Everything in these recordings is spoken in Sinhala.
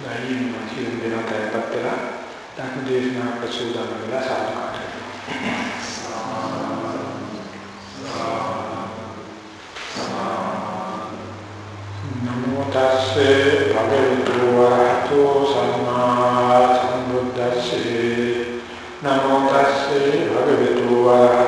නැයි මතින් දෙන තැනපත් වෙලා ධර්ම දේශනා ප්‍රසූදාන වෙලා සාදුකාට නමෝ තස්සේ භගවතු වරහතෝ සම්මා සම්බුද්දස්සේ නමෝ තස්සේ භගවතු වරහතෝ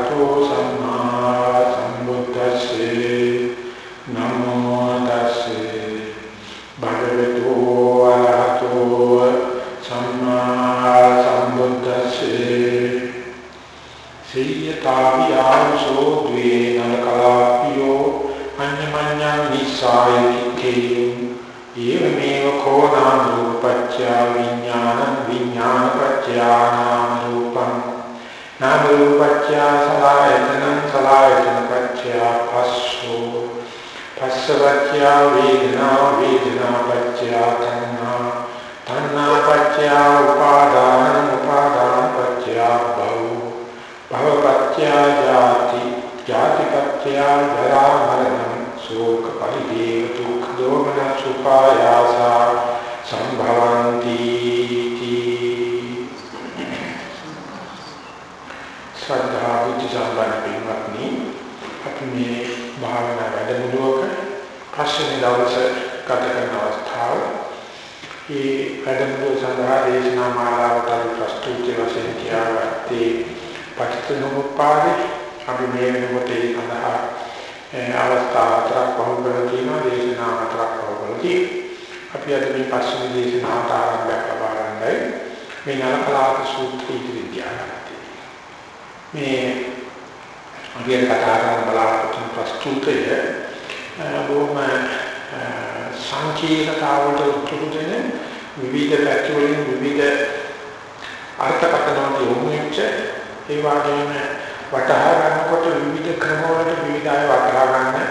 නිසායිකේ ඊවමේව කෝනාම රූපච්ඡ විඥානං විඥානපච්ඡ නාම රූපං නාම රූපච්ඡ සලආයතනං සලආයතනපච්ඡ පස්සෝ පස්සවච්ඡ වේදනා වේදනාපච්ඡ තණ්හා තණ්හාපච්ඡ උපාදානං උපාදානපච්ඡ භව භවපච්ඡ ජාති ජාතිපත්‍ය ජරා මරණ ශෝක පරිදේව දුක්ඛ දෝමන සුඛායාස සම්භවಂತಿ ශ්‍රද්ධා බුද්ධ සම්පන්න පින්වත්නි අපි මේ භාවනා වැඩමුළුවක පස්වෙනි දවසේ ගත කරන අවස්ථාව මේ වැඩමුළුව සඳහා දේශනා මාලාවට ප්‍රස්තුති වශයෙන් තියාගත්තේ පටිච්චසමුප්පාදේ අපි මේ වෙනකොට ඒ සඳහා අවස්ථා හතරක් වහු කරලා තියෙනවා දේශනා හතරක් වහු කරලා තියෙනවා. අපි අද මේ පස්වෙනි දේශනාවට ආරම්භයක් ලබා ගන්නයි. මේ නලකලාප සූත්‍රය ඉදිරියට මේ අපි කතා කරන බලාපොරොත්තු ප්‍රස්තුතය බොහොම සංකීර්ණතාවට උතුරු දෙන විවිධ පැති වලින් විවිධ අර්ථකථන වලට යොමු වෙච්ච ඒ වගේම වටහා ගන්නකොට විවිධ ක්‍රම වලට විවිධ අය වටහා ගන්න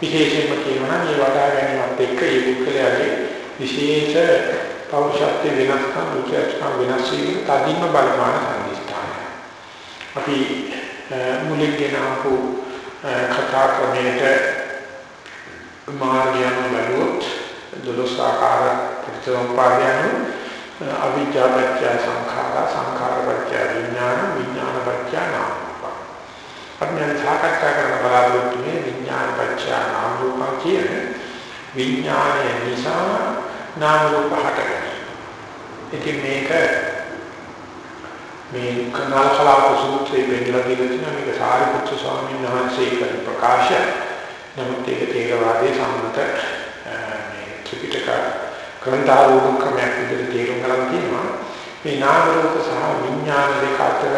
විශේෂයෙන්ම කියනවා මේ වටහා ගැනීමත් එක්ක ඒ පුද්ගලයාගේ විශේෂ පෞෂත්ව වෙනස්කම් රුචිකම් වෙනස් වීම තදින්ම බලපාන සම්දිස්ථානය. අපි මුලින් ගෙන ආපු කතා ක්‍රමයට මාර්ගයන් බලුවොත් දොළොස් ආකාර ප්‍රතිසම්පාදයන් අවිජ්ජාපච්චය සංඛාර සංඛාරපච්චය විඥාන විඥානපච්චය නාම රූප. අපි මේ සාකච්ඡා කරන බලාපොරොත්තු මේ විඥානපච්චය නාම රූප කියන විඥානය නිසා නාම රූප හටගන්නේ. ඉතින් මේක මේ කනාල කලාප සූත්‍රයේ වෙන්නලා දීලා තියෙනවා මේක සාරිපුත්‍ර ස්වාමීන් වහන්සේ කරන ප්‍රකාශය. නමුත් ඒක තේරවාදී සම්මත මේ ත්‍රිපිටක ග්‍රන්ථාරෝපණ ක්‍රමයක් විදිහට තේරුම් ගන්න තියෙනවා. මේ නාම රූප සහ විඥාන දෙක අතර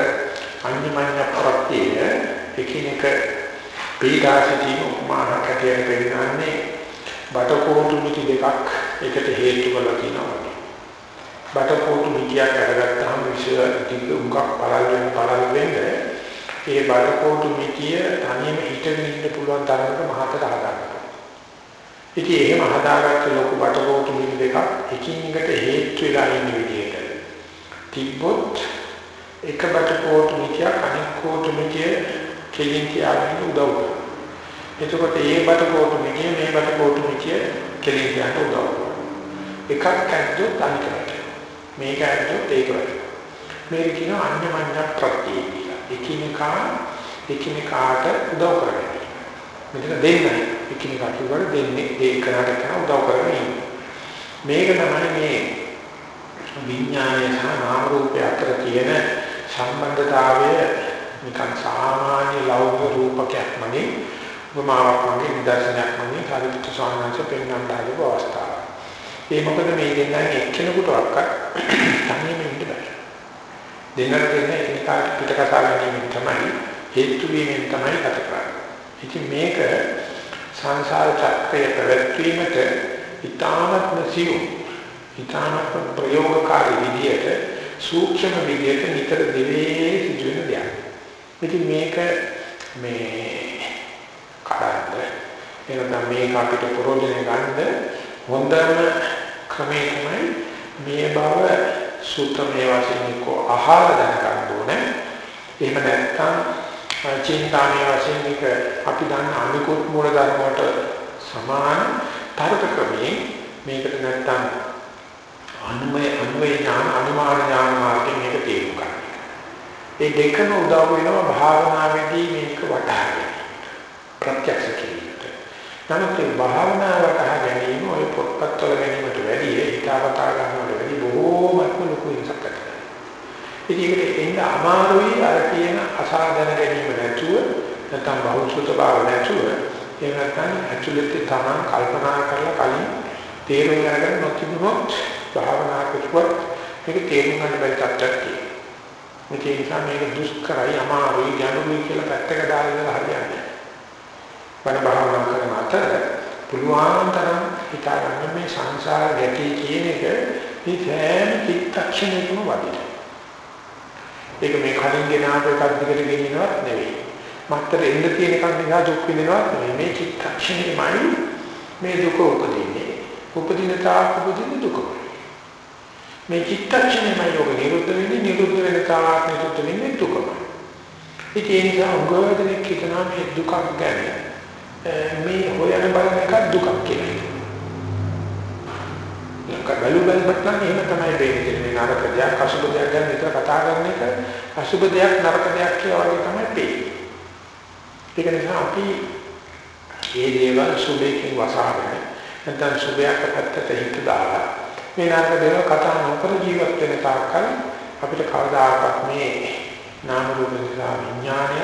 අන්‍යමඤ්ඤ ප්‍රත්‍යය එකිනෙක පීඩාසිතීම උපමානකට පෙන්නන්නේ බටකොටු මිටි දෙකක් එකට හේතු කරලා තියෙනවා. බටකොටු මිටියක් අරගත්තාම විශේෂ ටික උඟක් පළල් වෙන පළල් වෙන්නේ ඒ බටකොටු මිටිය තනියම හිටගෙන ඉන්න පුළුවන් තරමට මහතට හදාගන්නවා. ඉතින් එහෙම හදාගත්ත ලොකු බටකොටු මිටි දෙකක් එකින් එකට හේතු වෙලා ඉන්න විදිහට තිබ්බොත් එක බටකොටු මිටියක් අනෙක් කොටු මිටිය කෙලින් තියාගෙන උදව් කරනවා. එතකොට ඒ බටකොටු මිටිය මේ බටකොටු මිටිය කෙලින් තියාගෙන උදව් කරනවා. එකක් ඇද්දොත් අනිකට මේක ඇද්දොත් ඒකට මේක කියන අන්‍යමඤ්ඤ ප්‍රත්‍යය කියලා. එකිනෙකා එකිනෙකාට උදව් කරගන්න. මෙතන දෙන්නයි එකිනෙකාට උදව් දෙන්නේ ඒකකට කරන උදව් කරගෙන මේක තමයි මේ විඥානය සහ නාම රූපය අතර තියෙන සම්බන්ධතාවය නිකන් සාමාන්‍ය ලෞකික රූපකයක් නෙවෙයි උපමාවක් වගේ නිදර්ශනයක් වගේ කාර්යපුත් සාමාන්‍ය පෙන්වන්න හදපු අවස්ථාව. ඒ මොකද මේ දෙන්නා එක්කෙනෙකුටවත් තනියම ඉන්න බෑ. දෙන්නට දෙන්න එකිනෙකාට පිටකසා ගැනීම තමයි හේතු වීමෙන් තමයි ගත කරන්නේ. ඉතින් මේක සංසාර චක්‍රයේ පැවැත්වීමට ඊටාත්ම සියුම් ඊටාත්ම ප්‍රයෝගකාරී විදියට සූක්ෂම විදියට නිතර දෙවේ සිදුවෙන දෙයක්. ඉතින් මේක මේ කරන්නේ එනනම් මේක අපිට ප්‍රෝජන ගන්න හොඳම ක්‍රමය තමයි මේ බව සූත්‍රමය වශයෙන් කෝ අහලා දැනගන්න ඕනේ. එහෙම නැත්නම් චින්තාමය වශයෙන් මේක අපි දන්න අනිකුත් මූල ධර්ම වලට සමාන තර්ක ක්‍රමයෙන් මේකට නැත්තම් අනුමය අනුවේ ඥාන අනුමාන ඥාන මාර්ගයෙන් මේක තේරුම් ගන්න. ඒ දෙකම උදව් වෙනවා භාවනාවේදී මේක වටහා ගැනීම. ප්‍රත්‍යක්ෂ කිරීමට. නමුත් මේ භාවනාව වටහා ගැනීම ඔය පොත්පත්වල ගැනීමට වැඩිය හිතාවතා ගන්නවට වැඩි බොහෝමත්ම ලොකු වෙනසක් කරනවා. ඉතින් ඒකට එන්න අමාරුයි අර කියන අසාධන ගැනීම නැතුව නැත්නම් බෞද්ධ භාව නැතුව එහෙම නැත්නම් ඇක්චුලිටි තමන් කල්පනා කරලා කලින් තේරුම් ගන්න නොතිබුණොත් භාවනා කරුවත් මේක තේරුම් ගන්න බැරි තත්ත්වයක් තියෙනවා. මේක නිසා මේක දුෂ්කරයි අමාරුයි ගැඹුරුයි කියලා පැත්තක දාලා හරියන්නේ. වන භාවනා කරන අතර පුළුවන් තරම් හිතාගන්න මේ සංසාර ගැටි කියන එක මේ සෑම චිත්තක්ෂණයකම වදින. ඒක මේ කලින් ගෙන ආපු එකක් දිගට ගෙනියනවත් නෙවෙයි. මත්තර එන්න තියෙන එකක් නිසා දුක් විඳිනවත් නෙවෙයි. මේ චිත්තක්ෂණයමයි මේ දුක උපදින්නේ. උපදින තාක් උපදින දුක. මේ චිත්තක්ෂණයමයි යෝග නිරුද්ධ වෙන්නේ නිරුද්ධ වෙන තාක් නිරුද්ධ වෙන්නේ දුකම. ඉතින් ඒ නිසා උගවදෙනෙක් හිතනවා මේ දුකක් ගැන මේ හොයන බලන එක දුකක් කියලා. ඒක බැලු බැලමත් නම් එහෙම තමයි වෙන්නේ. මේ නරක දෙයක් අසුබ දෙයක් ගැන විතර කතා කරන එක අසුබ දෙයක් නරක දෙයක් කියලා වගේ තමයි පේන්නේ. ඒක නිසා අපි මේ දේවල් සුබේකින් වසහාගෙන නැත්නම් සුබයක් පැත්තට හිත දාලා මේ නරක දේවල් කතා නොකර ජීවත් වෙන තාක්කල් අපිට කවදාකවත් මේ නාම රූප නිසා විඥානය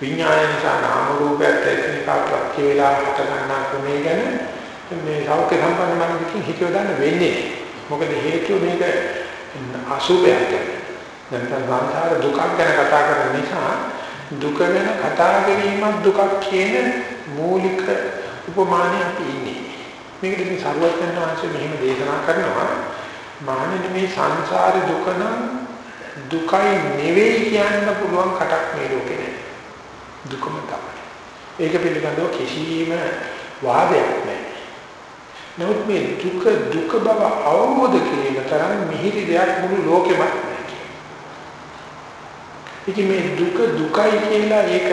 විඥානය නිසා නාම රූපයක් එකිනෙකා ප්‍රත්‍ය වේලා හට ගන්නා ක්‍රමය ගැන මේ සෞඛ්‍ය සම්පන්න මනසකින් හිතියව ගන්න වෙන්නේ මොකද හේතුව මේක අසුභයක්. නැත්නම් සංසාර දුකක් ගැන කතා කරන නිසා දුක ගැන කතා කිරීමක් දුකක් කියන මූලික උපමානය අපි ඉන්නේ. මේකට ඉතින් සරුවත්යන් වහන්සේ මෙහෙම දේශනා කරනවා මහණෙනි මේ සංසාර දුක නම් දුකයි නෙවෙයි කියන්න පුළුවන් කටක් මේ ලෝකේ නැහැ දුකම තමයි. ඒක පිළිබඳව කිසිම වාදයක් නැහැ. නමුත් මේ දුක දුක බව අවබෝධ කිරීම තරම් මිහිරි දෙයක් මුළු ලෝකෙම නැහැ. ඉතින් මේ දුක දුකයි කියලා ඒක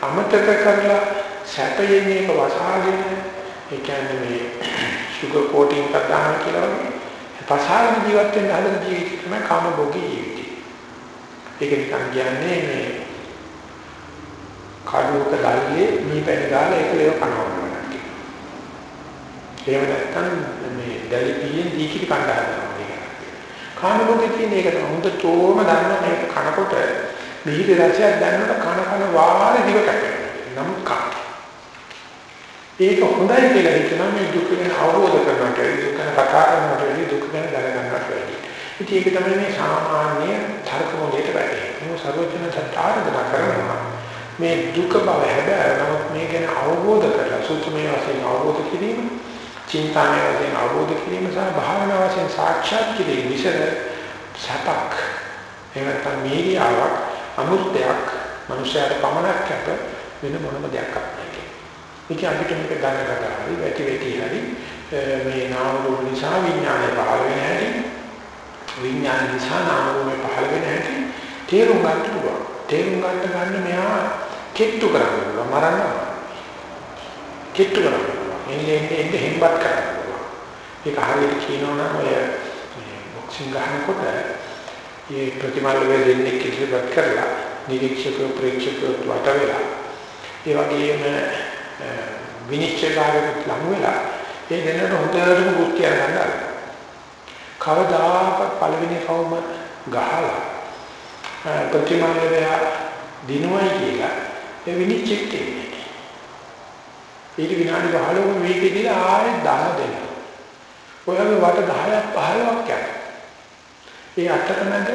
අමතක කරලා සැපයෙන් මේක වසහාගෙන ඒ කියන්නේ මේ සුගර් කෝටින් එකක් දාන කියලා වගේ පසාරන ජීවත් වෙන්න හදන ජීවිතය තමයි කාම භෝගී ජීවිතය. ඒක නිකන් කියන්නේ මේ කඩුවක දැල්ලේ මේ පැණි දාලා ඒක ලේව කනවා නේද? එහෙම නැත්නම් මේ දැලි පියෙන් දීකිරි කණ්ඩා හදනවා කියන්නේ. කාම ලෝකේ තියෙන එක තමයි හොඳටම දන්න මේක කනකොට මිහිරි රසයක් දැනනකොට කන කන වාරේ දිවට නමුත් කන. ඒක හොඳයි කියලා හිතනවා මේ දුක ගැන අවබෝධ කරගන්නට දුක ගැන කතා කරනකොට දුක ගැන දැනගන්නට වැඩි. ඉතින් ඒක තමයි මේ සාමාන්‍ය තර්ක මොලේට වැටෙන්නේ. මොන සර්වඥ සත්‍යාරදනා කරනවා. මේ දුක බව හැබැයි නමුත් මේ ගැන අවබෝධ කරලා සූත්‍රමය වශයෙන් අවබෝධ කිරීම, චින්තාමය වශයෙන් අවබෝධ කිරීම සහ භාවනා වශයෙන් සාක්ෂාත් කිරීම විසර සපක් එවත්නම් මීරියාවක් අමුත්‍යක් මනුෂ්‍යයාට පමණක් කැප වෙන මොනම දෙයක් නැහැ. ඒක අපිට මේක ගන්න කතාවයි වැටි වැටි හරි. මේ නාම රූප නිසා විඥානය පහළ වෙන හැටි විඥාන නිසා නාම රූපේ පහළ වෙන හැටි තේරුම් ගන්න පුළුවන්. තේරුම් ගන්න ගන්න මෙහා කෙට්ටු කරන්න පුළුවන් මරන්න කෙට්ටු කරන්න පුළුවන්. එන්නේ එන්නේ එන්නේ හිම්බත් කරන්න පුළුවන්. ඒක හරියට කියනවනම් ඔය බොක්සිං ගහනකොට මේ ප්‍රතිමාල වේ දෙන්නේ කිසිවක් කරලා නිරීක්ෂක ප්‍රේක්ෂක වට වෙලා ඒ වගේම විනිශ්චයකාරයෙක් ලඟ වෙලා ඒ දෙන්නට හොඳටම බුද්ධිය ගන්නවා කවදාකවත් පළවෙනි කවුම ගහලා ප්‍රතිමාල වේ දිනුවයි කියලා ඒ විනිශ්චය කෙරේ. ඊට විනාඩි 15ක මේකේ දීලා ආයෙත් දාන දෙනවා. ඔයගේ වට 10ක් 15ක් යනවා. ඒ අටකමද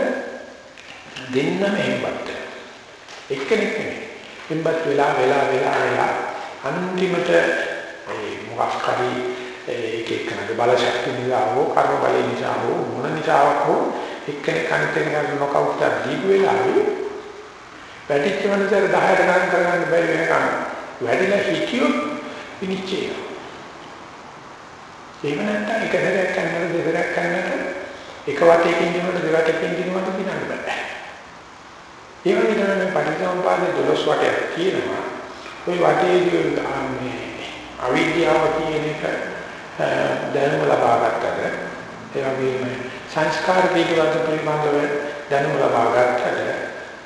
දෙන්නම එම්බත්. එක්කෙනෙක් නෙමෙයි. එම්බත් වෙලා වෙලා වෙලා වෙලා අන්තිමට ඒ මොකක් හරි ඒක එක්කනගේ බල ශක්තිය නිසා හෝ කර්ම බලය නිසා හෝ මොන නිසාවක් හෝ එක්කෙනෙක් අනිත් කෙනෙක් නොකවුට් දීපු වෙලාවේ වැටිච්ච මනසට 10ට ගණන් කරගන්න බැරි වෙනකන් වැඩිලා හිතියොත් විනිශ්චය. ඒක නැත්තම් එක සැරයක් කරනකොට දෙසරයක් කරනකොට එක වටයකින් දිනුවට දෙවටකින් දිනුවට දිනන්න බෑ. ඒ වගේ තමයි පටිච්චසමුපාදයේ 12 වටයක් තියෙනවා. ওই වටේදී මේ අවිද්‍යාව කියන එක දැනුම ලබා ගන්නට ඒ වගේම සංස්කාර පිළිබඳ පිළිබඳව දැනුම ලබා ගන්නට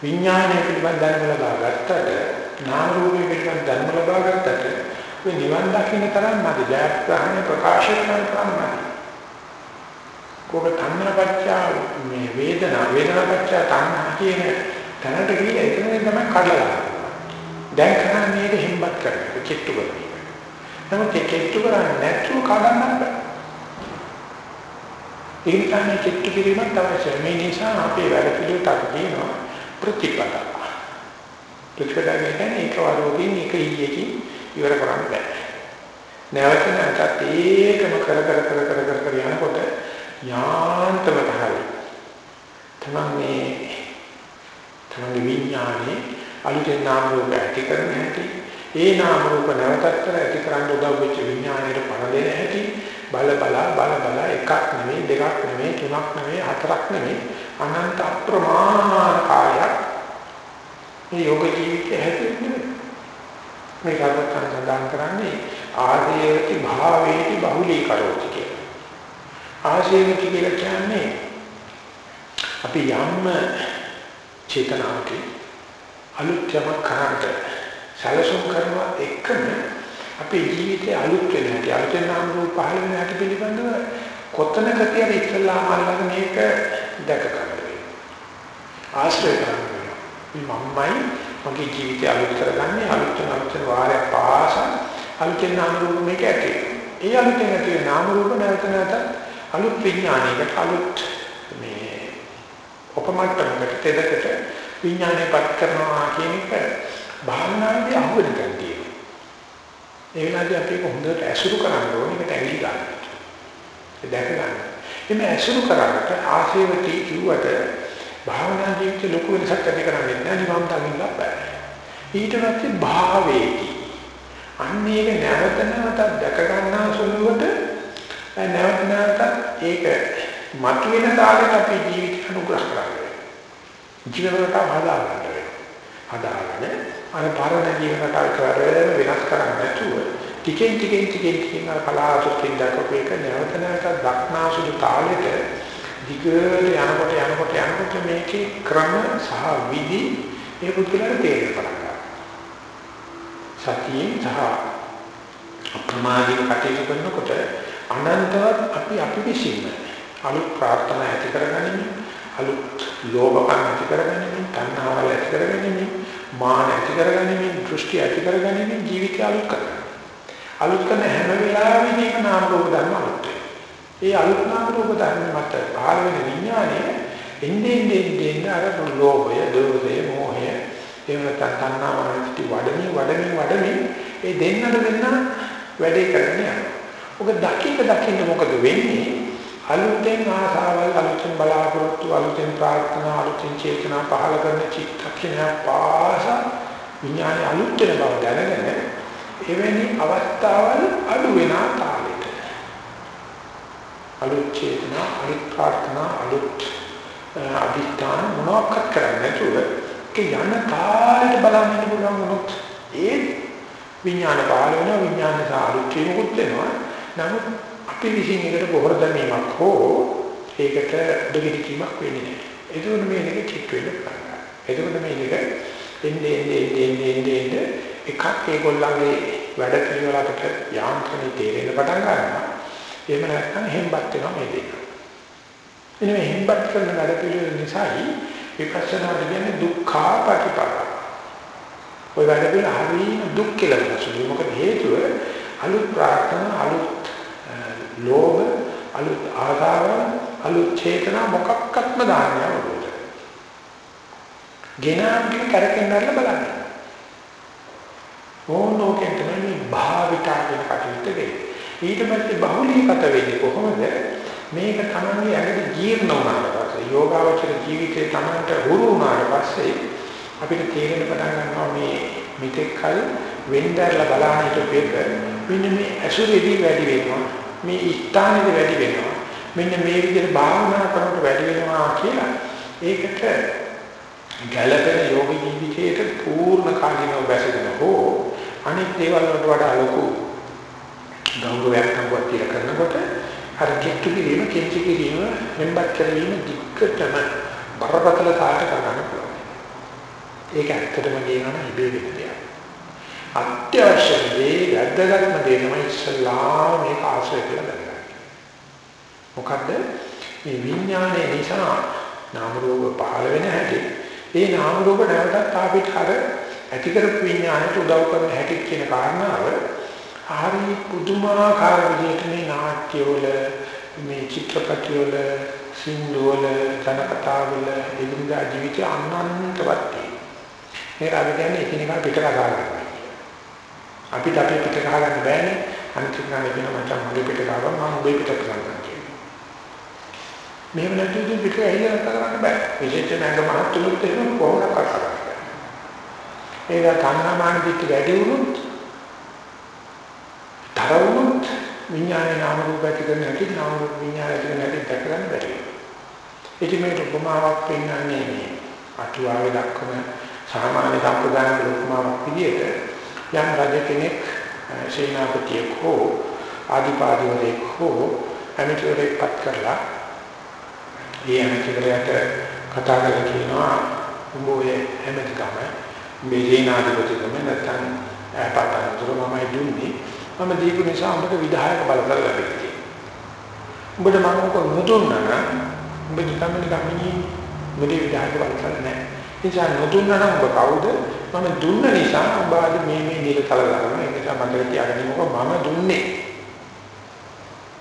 විඥානය පිළිබඳ දැනුම ලබා ගන්නට නාම රූපය පිළිබඳ දැනුම ලබා ගන්නට මේ නිවන් දකින්න තරම් මදි. ජයග්‍රහණය ප්‍රකාශ කරන ප්‍රමාණය කොබ තණ්හාපච්චා මේ වේදනා වේදනාපච්චා තණ්හා කියන තැනට ගිහින් එතනින් තමයි කඩලා. දැන් කරන්නේ මේක හිම්බත් කරන්නේ කිට්ටු කරන්නේ නමුත් ඒ කිට්ටු කරන්නේ නැතුව කඩන්න බෑ. ඒ නිසා මේ කිට්ටු කිරීමක් තමයි මේ නිසා අපේ වැඩ පිළිවෙලට අපි කියනවා ප්‍රතිපදා. ප්‍රතිපදා කියන්නේ ඒක වරෝකින් එක ඊයකින් ඉවර කරන්න බෑ. නැවත නැවතත් ඒකම කර කර කර කර කර කර යනකොට යාන්තම තමයි තමන්නේ තමන්නේ විඥානේ අලුතෙන් නාම රූප ඇති කරන හැටි ඒ නාම රූප නැවතත් කර ඇති කරන්න උදව් වෙච්ච විඥාණයට පණ දෙන හැටි බල බල බල බල එකක් නෙමෙයි දෙකක් නෙමෙයි තුනක් නෙමෙයි හතරක් නෙමෙයි අනන්ත අප්‍රමාණ කාලයක් මේ යෝග ජීවිතය හැදෙන්නේ මේ කාර්යයන් සඳහන් කරන්නේ ආදීයති භාවේති බහුලීකරෝති කියලා. ආශේවති කියලා කියන්නේ අපි යම් චේතනාවක අලුත් යමක් කරාට සැලසුම් කරනවා එකම අපේ ජීවිතේ අලුත් වෙන හැටි අලුතෙන් නාම රූප පහළ වෙන හැටි පිළිබඳව කොතනකදී හරි ඉස්සල්ලාම අල්ලගෙන මේක දැක ගන්න වෙනවා. ආශ්‍රය කරන්න වෙනවා. මමයි මගේ ජීවිතය අලුත් කරගන්නේ අලුත් අලුත් වාරයක් පාසා අලුතෙන් නාම රූප මේක ඇති. ඒ අලුතෙන් ඇති වෙන නාම රූප නැවත නැවත අලුත් විඥානයකට අලුත් මේ උපමට්ටමකට තෙදකට විඥානයපත් කරනවා කියන එක භාවනාවේ අහුවෙන ගැටිය. ඒ වෙලාවේදී අපි හොඳට ඇසුරු කරන්න ඕනේ ඒකට ඇවිලි ගන්න. ඒ දැක ගන්න. එimhe ඇසුරු කරාට ආශේවටි කිව්වට භාවනා ජීවිතේ ලොකු වෙනසක් ඇති කරන්නේ නැහැ නිවන් දකින්න බෑ. ඊට පස්සේ භාවේටි අන්න ඒක නැවත නැවතත් දැක ගන්නා සුළුවට නැවත නැවතත් ඒක මතුවෙන තාලෙට අපි ජීවිත අනුග්‍රහ කරන්නේ. ජීවිතයට හදා ගන්න වෙනවා. හදාගෙන අර පරණ ජීවිතයට කරගෙන වෙනස් කරන්නේ නැතුව ටිකෙන් ටිකෙන් ටිකෙන් ටිකෙන් අර පලාතුකින් දක්වපු එක නැවත නැවතත් දක්නා සුළු තාලෙට දිගට යනකොට යනකොට යනකොට මේකේ ක්‍රම සහ විදි ඒ පුදුලට තේරෙන්න පටන් ගන්නවා. සතියෙන් සහ අප්‍රමාදයෙන් කටයුතු කරනකොට අනන්තවත් අපි අපි විසින්ම අලුත් ප්‍රාර්ථනා ඇති කරගනිමින් අලුත් ලෝභකම් ඇති කරගනිමින් තණ්හාවල් ඇති කරගනිමින් මාන ඇති කරගනිමින් දෘෂ්ටි ඇති කරගනිමින් ජීවිතය අලුත් කරගන්න. අලුත් කරන හැම වෙලාවෙදීම නාම රූප ධර්ම අලුත් ඒ අලුත් නාම රූප ධර්ම මත පහළ වෙන විඥානය එන්නේ එන්නේ එන්නේ අර ලෝභය, දෝෂය, මෝහය එහෙම නැත්නම් තණ්හාවන්ටි වඩමින් වඩමින් වඩමින් ඒ දෙන්නට දෙන්න වැඩේ කරන්නේ යනවා. ඔක දකින්න දකින්න මොකද වෙන්නේ? අලුතෙන් ආසාවල් අලුතෙන් බලාපොරොත්තු අලුතෙන් ප්‍රාර්ථනා අලුතෙන් චේතනා පහළ කරන චිත්තක්ෂණ පාස විඥානය අලුත් වෙන බව දැනගෙන එවැනි අවස්ථාවල් අඩු වෙන තාලෙට අලුත් චේතනා අලුත් ප්‍රාර්ථනා අලුත් අධිෂ්ඨාන මොනවාක්වත් කරන්නේ නැතුව ඒක යන කාලෙට බලන්න ඉන්න පුළුවන් වුණොත් ඒ විඥාන පහළ වෙනවා විඥාන සාරුත් වීමකුත් වෙනවා. නමුත් අපි විසින් එකට බොහොර දැමීමක් හෝ ඒකට දෙවිදි කීමක් වෙන්නේ නැහැ එතකොට මේක චිත් වෙන්න පටන් එතකොට මේක එන්නේ එන්නේ එන්නේ එන්නේ එකක් ඒගොල්ලන්ගේ වැඩ පිළිවෙලකට යාන්ත්‍රණය තේරෙන්න පටන් ගන්නවා එහෙම නැත්නම් හෙම්බත් වෙනවා මේ දෙක එනේ මේ හෙම්බත් කරන වැඩ පිළිවෙල නිසායි විපස්සනා කියන්නේ දුක්ඛා පටිපදා. ඔය වැඩ පිළ හරියම දුක් කියලා කියනවා. මොකද හේතුව අලුත් ප්‍රාර්ථනා අලුත් ලෝභ අලුත් ආදාව අලුත් චේතනා මොකක්වත්ම දාන්නේ වලට. ගෙනාගෙන කරකෙන්නන්න බලන්න. ඕනෝකෙන් තමයි භාවිතා කියන කටයුත්ත වෙන්නේ. ඊට පස්සේ බහුලීගත වෙන්නේ කොහොමද? මේක තමයි ඇඟට ජීර්ණ වුණාට පස්සේ යෝගාවචර ජීවිතේ තමන්ට හුරු වුණාට පස්සේ අපිට තේරෙන පටන් ගන්නවා මේ මෙතෙක් කල වෙන්දරලා බලන්න හිටපේක මෙන්න මේ ඇසුරේදී වැඩි වෙනවා මේ ස්ථානෙදී වැඩි වෙනවා මෙන්න මේ විදිහට භාවනා කරනකොට වැඩි වෙනවා කියලා ඒකට ගැළපෙන යෝග ජීවිතයට පූර්ණ කාලිනව බැසගෙන හෝ අනිත් දේවල් වලට වඩා ලොකු ගෞරවයක් නම්වත් කියලා කරනකොට අර කිට්ටු කිරීම කිංචි කිරීම මෙම්බත් කිරීම දික්කටම බරපතල කාට කරන්න පුළුවන්. ඒක ඇත්තටම කියනවා ඉබේ වෙන දෙයක්. අත්‍යවශ්‍ය දේ වැදගත්ම දේ තමයි ඉස්සල්ලා මේක ආශ්‍රය කියලා දැනගන්න. මොකද මේ විඥානයේ නිසා නාම රූප පහළ වෙන හැටි ඒ නාම රූප නැවතත් අපිට අර ඇති කරපු විඥානයට උදව් කරන හැටි කියන කාරණාව හරි පුදුමාකාර විදිහට මේ නාට්‍ය වල මේ චිත්‍රපටි වල සින්දු වල ජනකතා වල එදිනදා ජීවිතය අනන්තවත් තියෙනවා. මේ රාග කියන්නේ එකිනෙකා පිට කතා කරනවා. අපිට අපේ පිට කහ ගන්න බෑනේ. අනිත් කෙනාගේ කියන මචං මගේ පිට කහව මම ඔබේ පිට කරනවා කියන්නේ. මෙහෙම නැත්නම් පිට ඇහිලා කතා කරන්න බෑ. විශේෂයෙන්ම අඟ මහත්තුලුත් එහෙම කොහොමද කතා කරන්නේ? ඒක තණ්හාමාන පිට වැඩි වුණොත් තරවුණොත් විඥානේ නාම රූප ඇති කරන හැටි නාම රූප විඥාන ඇති කරන හැටි දැක ගන්න බැරි වෙනවා. ඉතින් මේක උපමාවක් පෙන්වන්නේ මේ අටුවාවේ දක්වන සාමාන්‍ය සම්ප්‍රදාන උපමාවක් විදිහට යම් රජ කෙනෙක් සේනාපතියෙක් හෝ ආදිපාදිවරයෙක් හෝ ඇමතිවරයෙක් පත් කරලා ඒ ඇමතිවරයාට කතා කරලා කියනවා උඹ ඔය ඇමතිකම මේ සේනාධිපතිකම නැත්නම් පාතන්තර මමයි දුන්නේ මම දීපු නිසා උඹට විධායක බලතල ලැබෙන්නේ. උඹට මම මොකද නොදුන්නා නම් උඹ නිකම්ම නිකම්ම උඹට විධායක බලතල නැහැ. නිසා නොදුන්නා නම් ඔබ කවුද? මම දුන්න නිසා ඔබ ආද මේ මේ නිරතල කරන ඒ නිසා මට තියාගන්න මොකද මම දුන්නේ.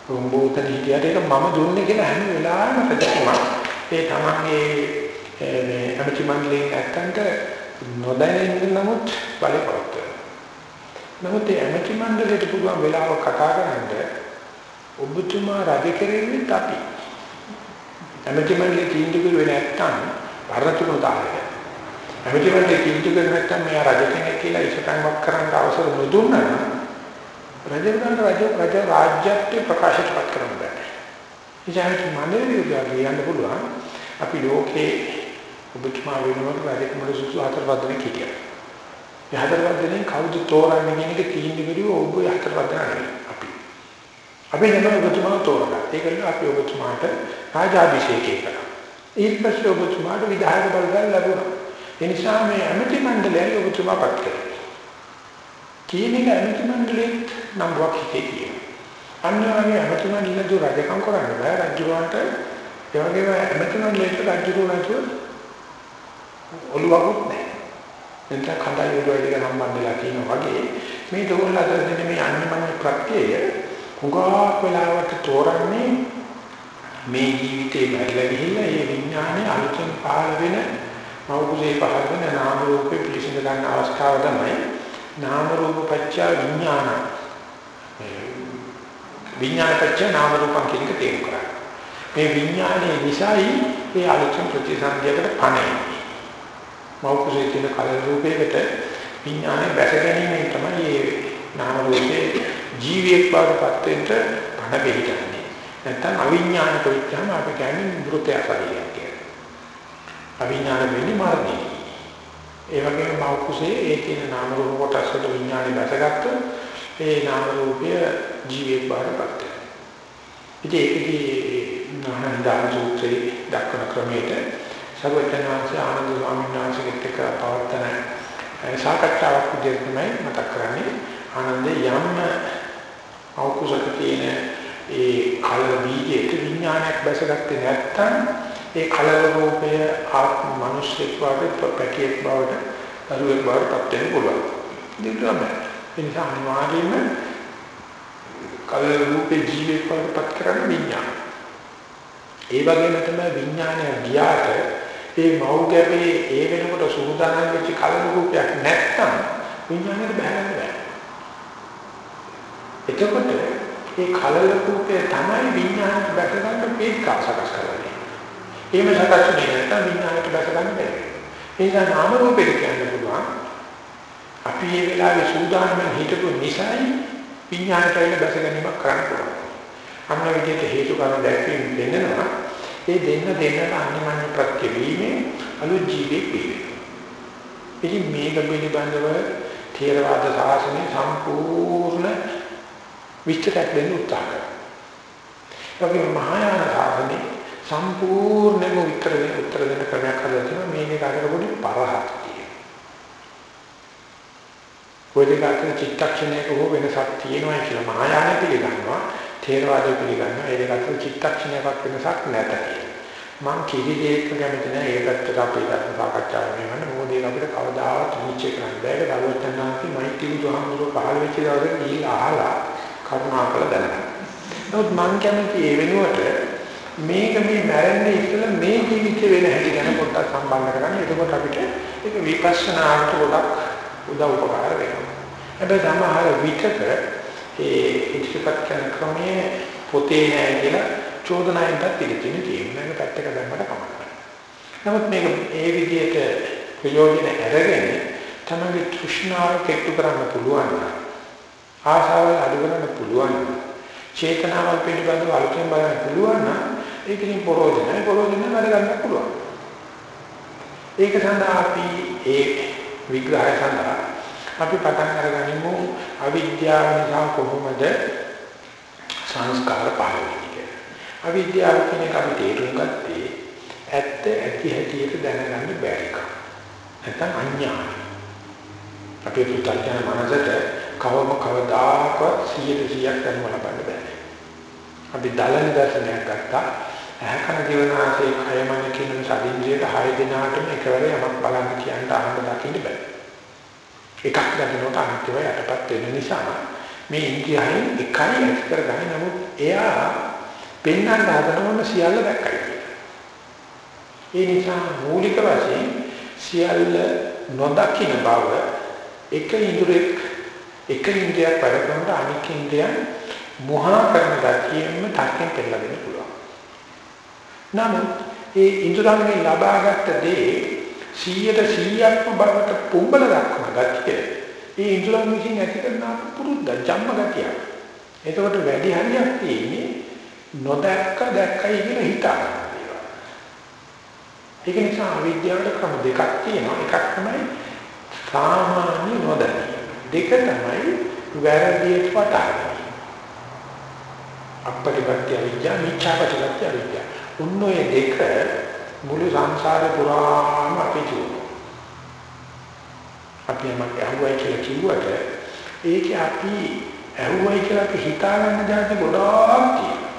උඹෝතන හිටියට ඒක මම දුන්නේ කියලා හැම වෙලාවෙම ප්‍රතික්‍රියා. ඒ තමන්ගේ මේ අමති මණ්ඩලයෙන් නැත්තන්ට නොදැනෙන්න නමුත් බලපෑත්. නමුත් ඒ අමති මණ්ඩලයට පුළුවන් වෙලාව කතා කරන්න ඔබතුමා රජ කෙරෙන්නේ අපි. අමති මණ්ඩලේ තීන්දුව කරුවේ නැත්තම් වරතුණු තාලේ. ඇමතිවරට කිංචු කර නැත්නම් මෙයා රජ කෙනෙක් කියලා ඉෂකම්වක් කරන්න අවසර නොදුන්නා නම් රජකම් රජ රජ රාජ්‍යත්ව ප්‍රකාශිතපත් කරන්න බෑ. ඉතින් මන්නේ කියන්න පුළුවන් අපි ලෝකේ ඔබතුමා වෙනකොට රජකම සුසු හතර වදනේ කිටියා. ඒ හතර වදනේ කවුද තෝරන්නේ කියන එක තීන්දුව කරුවෝ ඔබ හතර වදන අපි. අපි නම ඔබතුමා තෝරගත්තා. ඒකල අපි ඔබතුමාට රාජාභිෂේකය කළා. ඊට පස්සේ ඔබතුමාට විධායක බලය ලැබුණා. ඒ නිසා මේ ඇමති මණ්ඩලය ඔබතුමාපත් කරේ. කීනික ඇමති මණ්ඩලෙත් නම් වක් හිතේ කියනවා. අන්‍යවගේ ඇමති මණ්ඩලෙ දු රජකම් කරන්න බෑ රජුරවන්ට ඒ වගේම ඇමති මණ්ඩලෙට රජුරවන්ට ඔළුවකුත් නැහැ. එතන කඩයි වලට සම්බන්ධලා කියනවා වගේ මේ දෙවල් අතර දෙන මේ අන්‍යමන ප්‍රත්‍යය උගාක් වෙලාවට තෝරන්නේ මේ ජීවිතේ බැලලා ගිහිල්ලා මේ විඥානේ අලුතෙන් පහළ වෙන මෞකසේ පහළ වෙන නාම රූපේ පිළිසිඳ ගන්න අවස්ථාව තමයි නාම රූප පත්‍ය විඥාන විඥාන පත්‍ය නාම රූපං කියන එක තේරුම් කරගන්න. මේ විඥානයේ නිසායි මේ අලුතෙන් ප්‍රතිසන්දියකට පණන්නේ. මෞකසේ කියන කල රූපයකට විඥානේ බැස ගැනීමෙන් තමයි මේ නාම රූපේ ජීවියෙක් බවට පත් වෙන්න පණ දෙන්නේ. නැත්තම් අවිඥානික විඥාන අපි කියන්නේ මෘතය ශරීරයක් කියලා. අවිඥාන වෙන්නේ මරණය. ඒ වගේම මෞකුසේ ඒ කියන නාම රූප කොටස් වල විඥානය දැසගත්තොත් ඒ නාම රූපය ජීවියෙක් බවටපත් වෙනවා. ඉතින් ඒකදී නානන්දාන සූත්‍රයේ දක්වන ක්‍රමයට සර්වඥාන්සේ ආනන්ද ස්වාමීන් වහන්සේගෙත් එක්ක පවත්තන සාකච්ඡාවක් විදිහට තමයි මතක් කරන්නේ ආනන්ද යම් මෞකුසක තියෙන ඒ කල බීජයක විඥානයක් බැසගත්තේ නැත්නම් ඒ කල රූපය ආත්ම මිනිස්සෙක් වගේ පැකියෙක් බවට දරුවෙක් බවට පත් වෙන්න පුළුවන්. දෙන්නම ඒ නිසා අනිවාර්යයෙන්ම කල රූපේ ජීවෙක් බවට පත් කරන විඥාන. ඒ වගේම තමයි විඥානය ගියාට ඒ මෞගැබේ ඒ වෙනකොට සූදානම් වෙච්ච කල රූපයක් නැත්නම් විඥානයට බහැරන්න බෑ. එතකොට ඒ කලල රූපය තමයි විඥානයට බැස ගන්න පිටකා සකස් කරන්නේ. එහෙම සකස් වෙන්නේ නැත්නම් විඥානයට බැස ගන්න බැහැ. ඒ නිසා නාම රූපෙට කියන්න පුළුවන්. අපි මේ වෙලාවේ සූදානම් හිටපු නිසායි විඥානයට වෙන බැස ගැනීමක් කරන්න පුළුවන්. අන්න විදිහට හේතු කාරණා දැක්වීම දෙන්නවා. ඒ දෙන්න දෙන්නට අන්‍යමඤ්ඤ ප්‍රත්‍ය වීමේ අලුත් ජීවේ පිළිවෙල. ඉතින් මේක පිළිබඳව ථේරවාද සාසනය සම්පූර්ණ විස්තරයක් දෙන්න උත්සාහ කරනවා. ඒකේ මහායාන සාධනේ සම්පූර්ණයෙන්ම උත්තර දෙන උත්තර දෙන ක්‍රමයක් හදලා තියෙනවා මේකේ කාටද පොඩි පරහක් තියෙනවා. ඔය දෙක අතර චිත්තක්ෂණයක හෝ වෙනසක් තියෙනවා කියලා මහායාන පිළිගන්නවා. තේරවාදය පිළිගන්නවා. ඒ දෙක අතර චිත්තක්ෂණයක් වෙනසක් නැත කියලා. මං කිසි දෙයක කැමති නැහැ ඒ පැත්තට අපේ ධර්ම සාකච්ඡාව වෙනවන්න මොකද ඒක අපිට කවදාවත් නිශ්චය කරන්න බෑ ඒක දරුවචනාන්ති මෛත්‍රී බුදුහාමුදුරුවෝ පහළ වෙච්ච දවසේ ගිහිල්ලා අහලා කරුණාකර දැනගන්න. නමුත් මං කැමති ඒ වෙනුවට මේක මේ මැරෙන්නේ ඉස්සෙල්ලා මේ ජීවිතේ වෙන හැටි ගැන පොඩ්ඩක් සම්බන්ධ කරගන්න. එතකොට අපිට ඒක විපස්සනාට ගොඩක් උදව් උපකාර වෙනවා. හැබැයි සමහර විටක ඒ ඉතිපත් කරන ක්‍රමයේ පොතේ නෑ කියලා චෝදනාවෙන්පත් පිළිතුරු තියෙනවා. ඒක පැත්තක දැම්මට කමක් නමුත් මේක ඒ විදිහට ප්‍රයෝජන අරගෙන තමයි තෘෂ්ණාව කෙට්ටු කරන්න පුළුවන්. ආශාවල් අඩු කරන්න පුළුවන්. චේතනාවල් පිළිබඳව අලුතෙන් බලන්න පුළුවන් නම් ඒකකින් පරෝධනයි පරෝධනයි වැඩ ගන්න පුළුවන්. ඒක සඳහා අපි ඒ විග්‍රහය සඳහා අපි පටන් අරගනිමු අවිද්‍යාව නිසා කොහොමද සංස්කාර පහළ වෙන්නේ අවිද්‍යාව කියන එක අපි තේරුම් ගත්තේ ඇත්ත ඇති හැටියට දැනගන්න බැරි කම. නැත්නම් අඥානයි. අපේ පුතඥ මනසට කවම කවදාකවත් 100%ක් දැනුම ලබන්න බෑ. අපි දලන දර්ශනයක් ගත්තා. ඇහැකන ජීවනාසේ කයමන කියන සදින්ජයට හය දිනාටම එකවර යමක් බලන්න කියන්න අහන්න දකින්න බෑ. එකක් ගන්නකොට අනිත්‍යව යටපත් වෙන නිසා මේ ඉන්ද්‍රියයන් එකයි ඇති කරගන්නේ නමුත් එයා පෙන්වන්න හදනවම සියල්ල දැක්කයි. ඒ නිසා මූලික වශයෙන් සියල්ල නොදකින බව එක ඉන්ද්‍රියක් එක ඉන්ද්‍රියක් වැඩ කරනකොට අනික් ඉන්ද්‍රියන් මොහා කරන දකියෙම තාක්කෙන් පෙන්නලා දෙන්න පුළුවන්. නමුත් ඒ ඉන්ද්‍රයන්ගෙන් ලබාගත් දේ 100ට 100ක්ම බවට පුඹල දක්වන ගතිය. ඒ ඉන්ද්‍රයන් විසින් ඇති කරන පුරුද්ද ජම්ම ගතිය. එතකොට වැඩි හරියක් තියෙන්නේ නොදැක්ක දැක්කයි කියලා හිතා ගන්නවා. ඒක නිසා අවිද්‍යාවට ක්‍රම දෙකක් තියෙනවා. එකක් තමයි සාමාන්‍ය නොදැනීම. දෙක තමයි වැරදියට වටහාගන්න. අපටිපත්‍ය අවිද්‍යාව, මිච්ඡාපටිපත්‍ය අවිද්‍යාව. උන්නෝයේ දෙක මුළු සංසාරේ පුරාම අපි ජීවත්. අපි යමක් අහුවයි කියලා කිව්වට ඒක අපි අහුවයි කියලා අපි හිතාගන්න જાති ගොඩාක් තියෙනවා.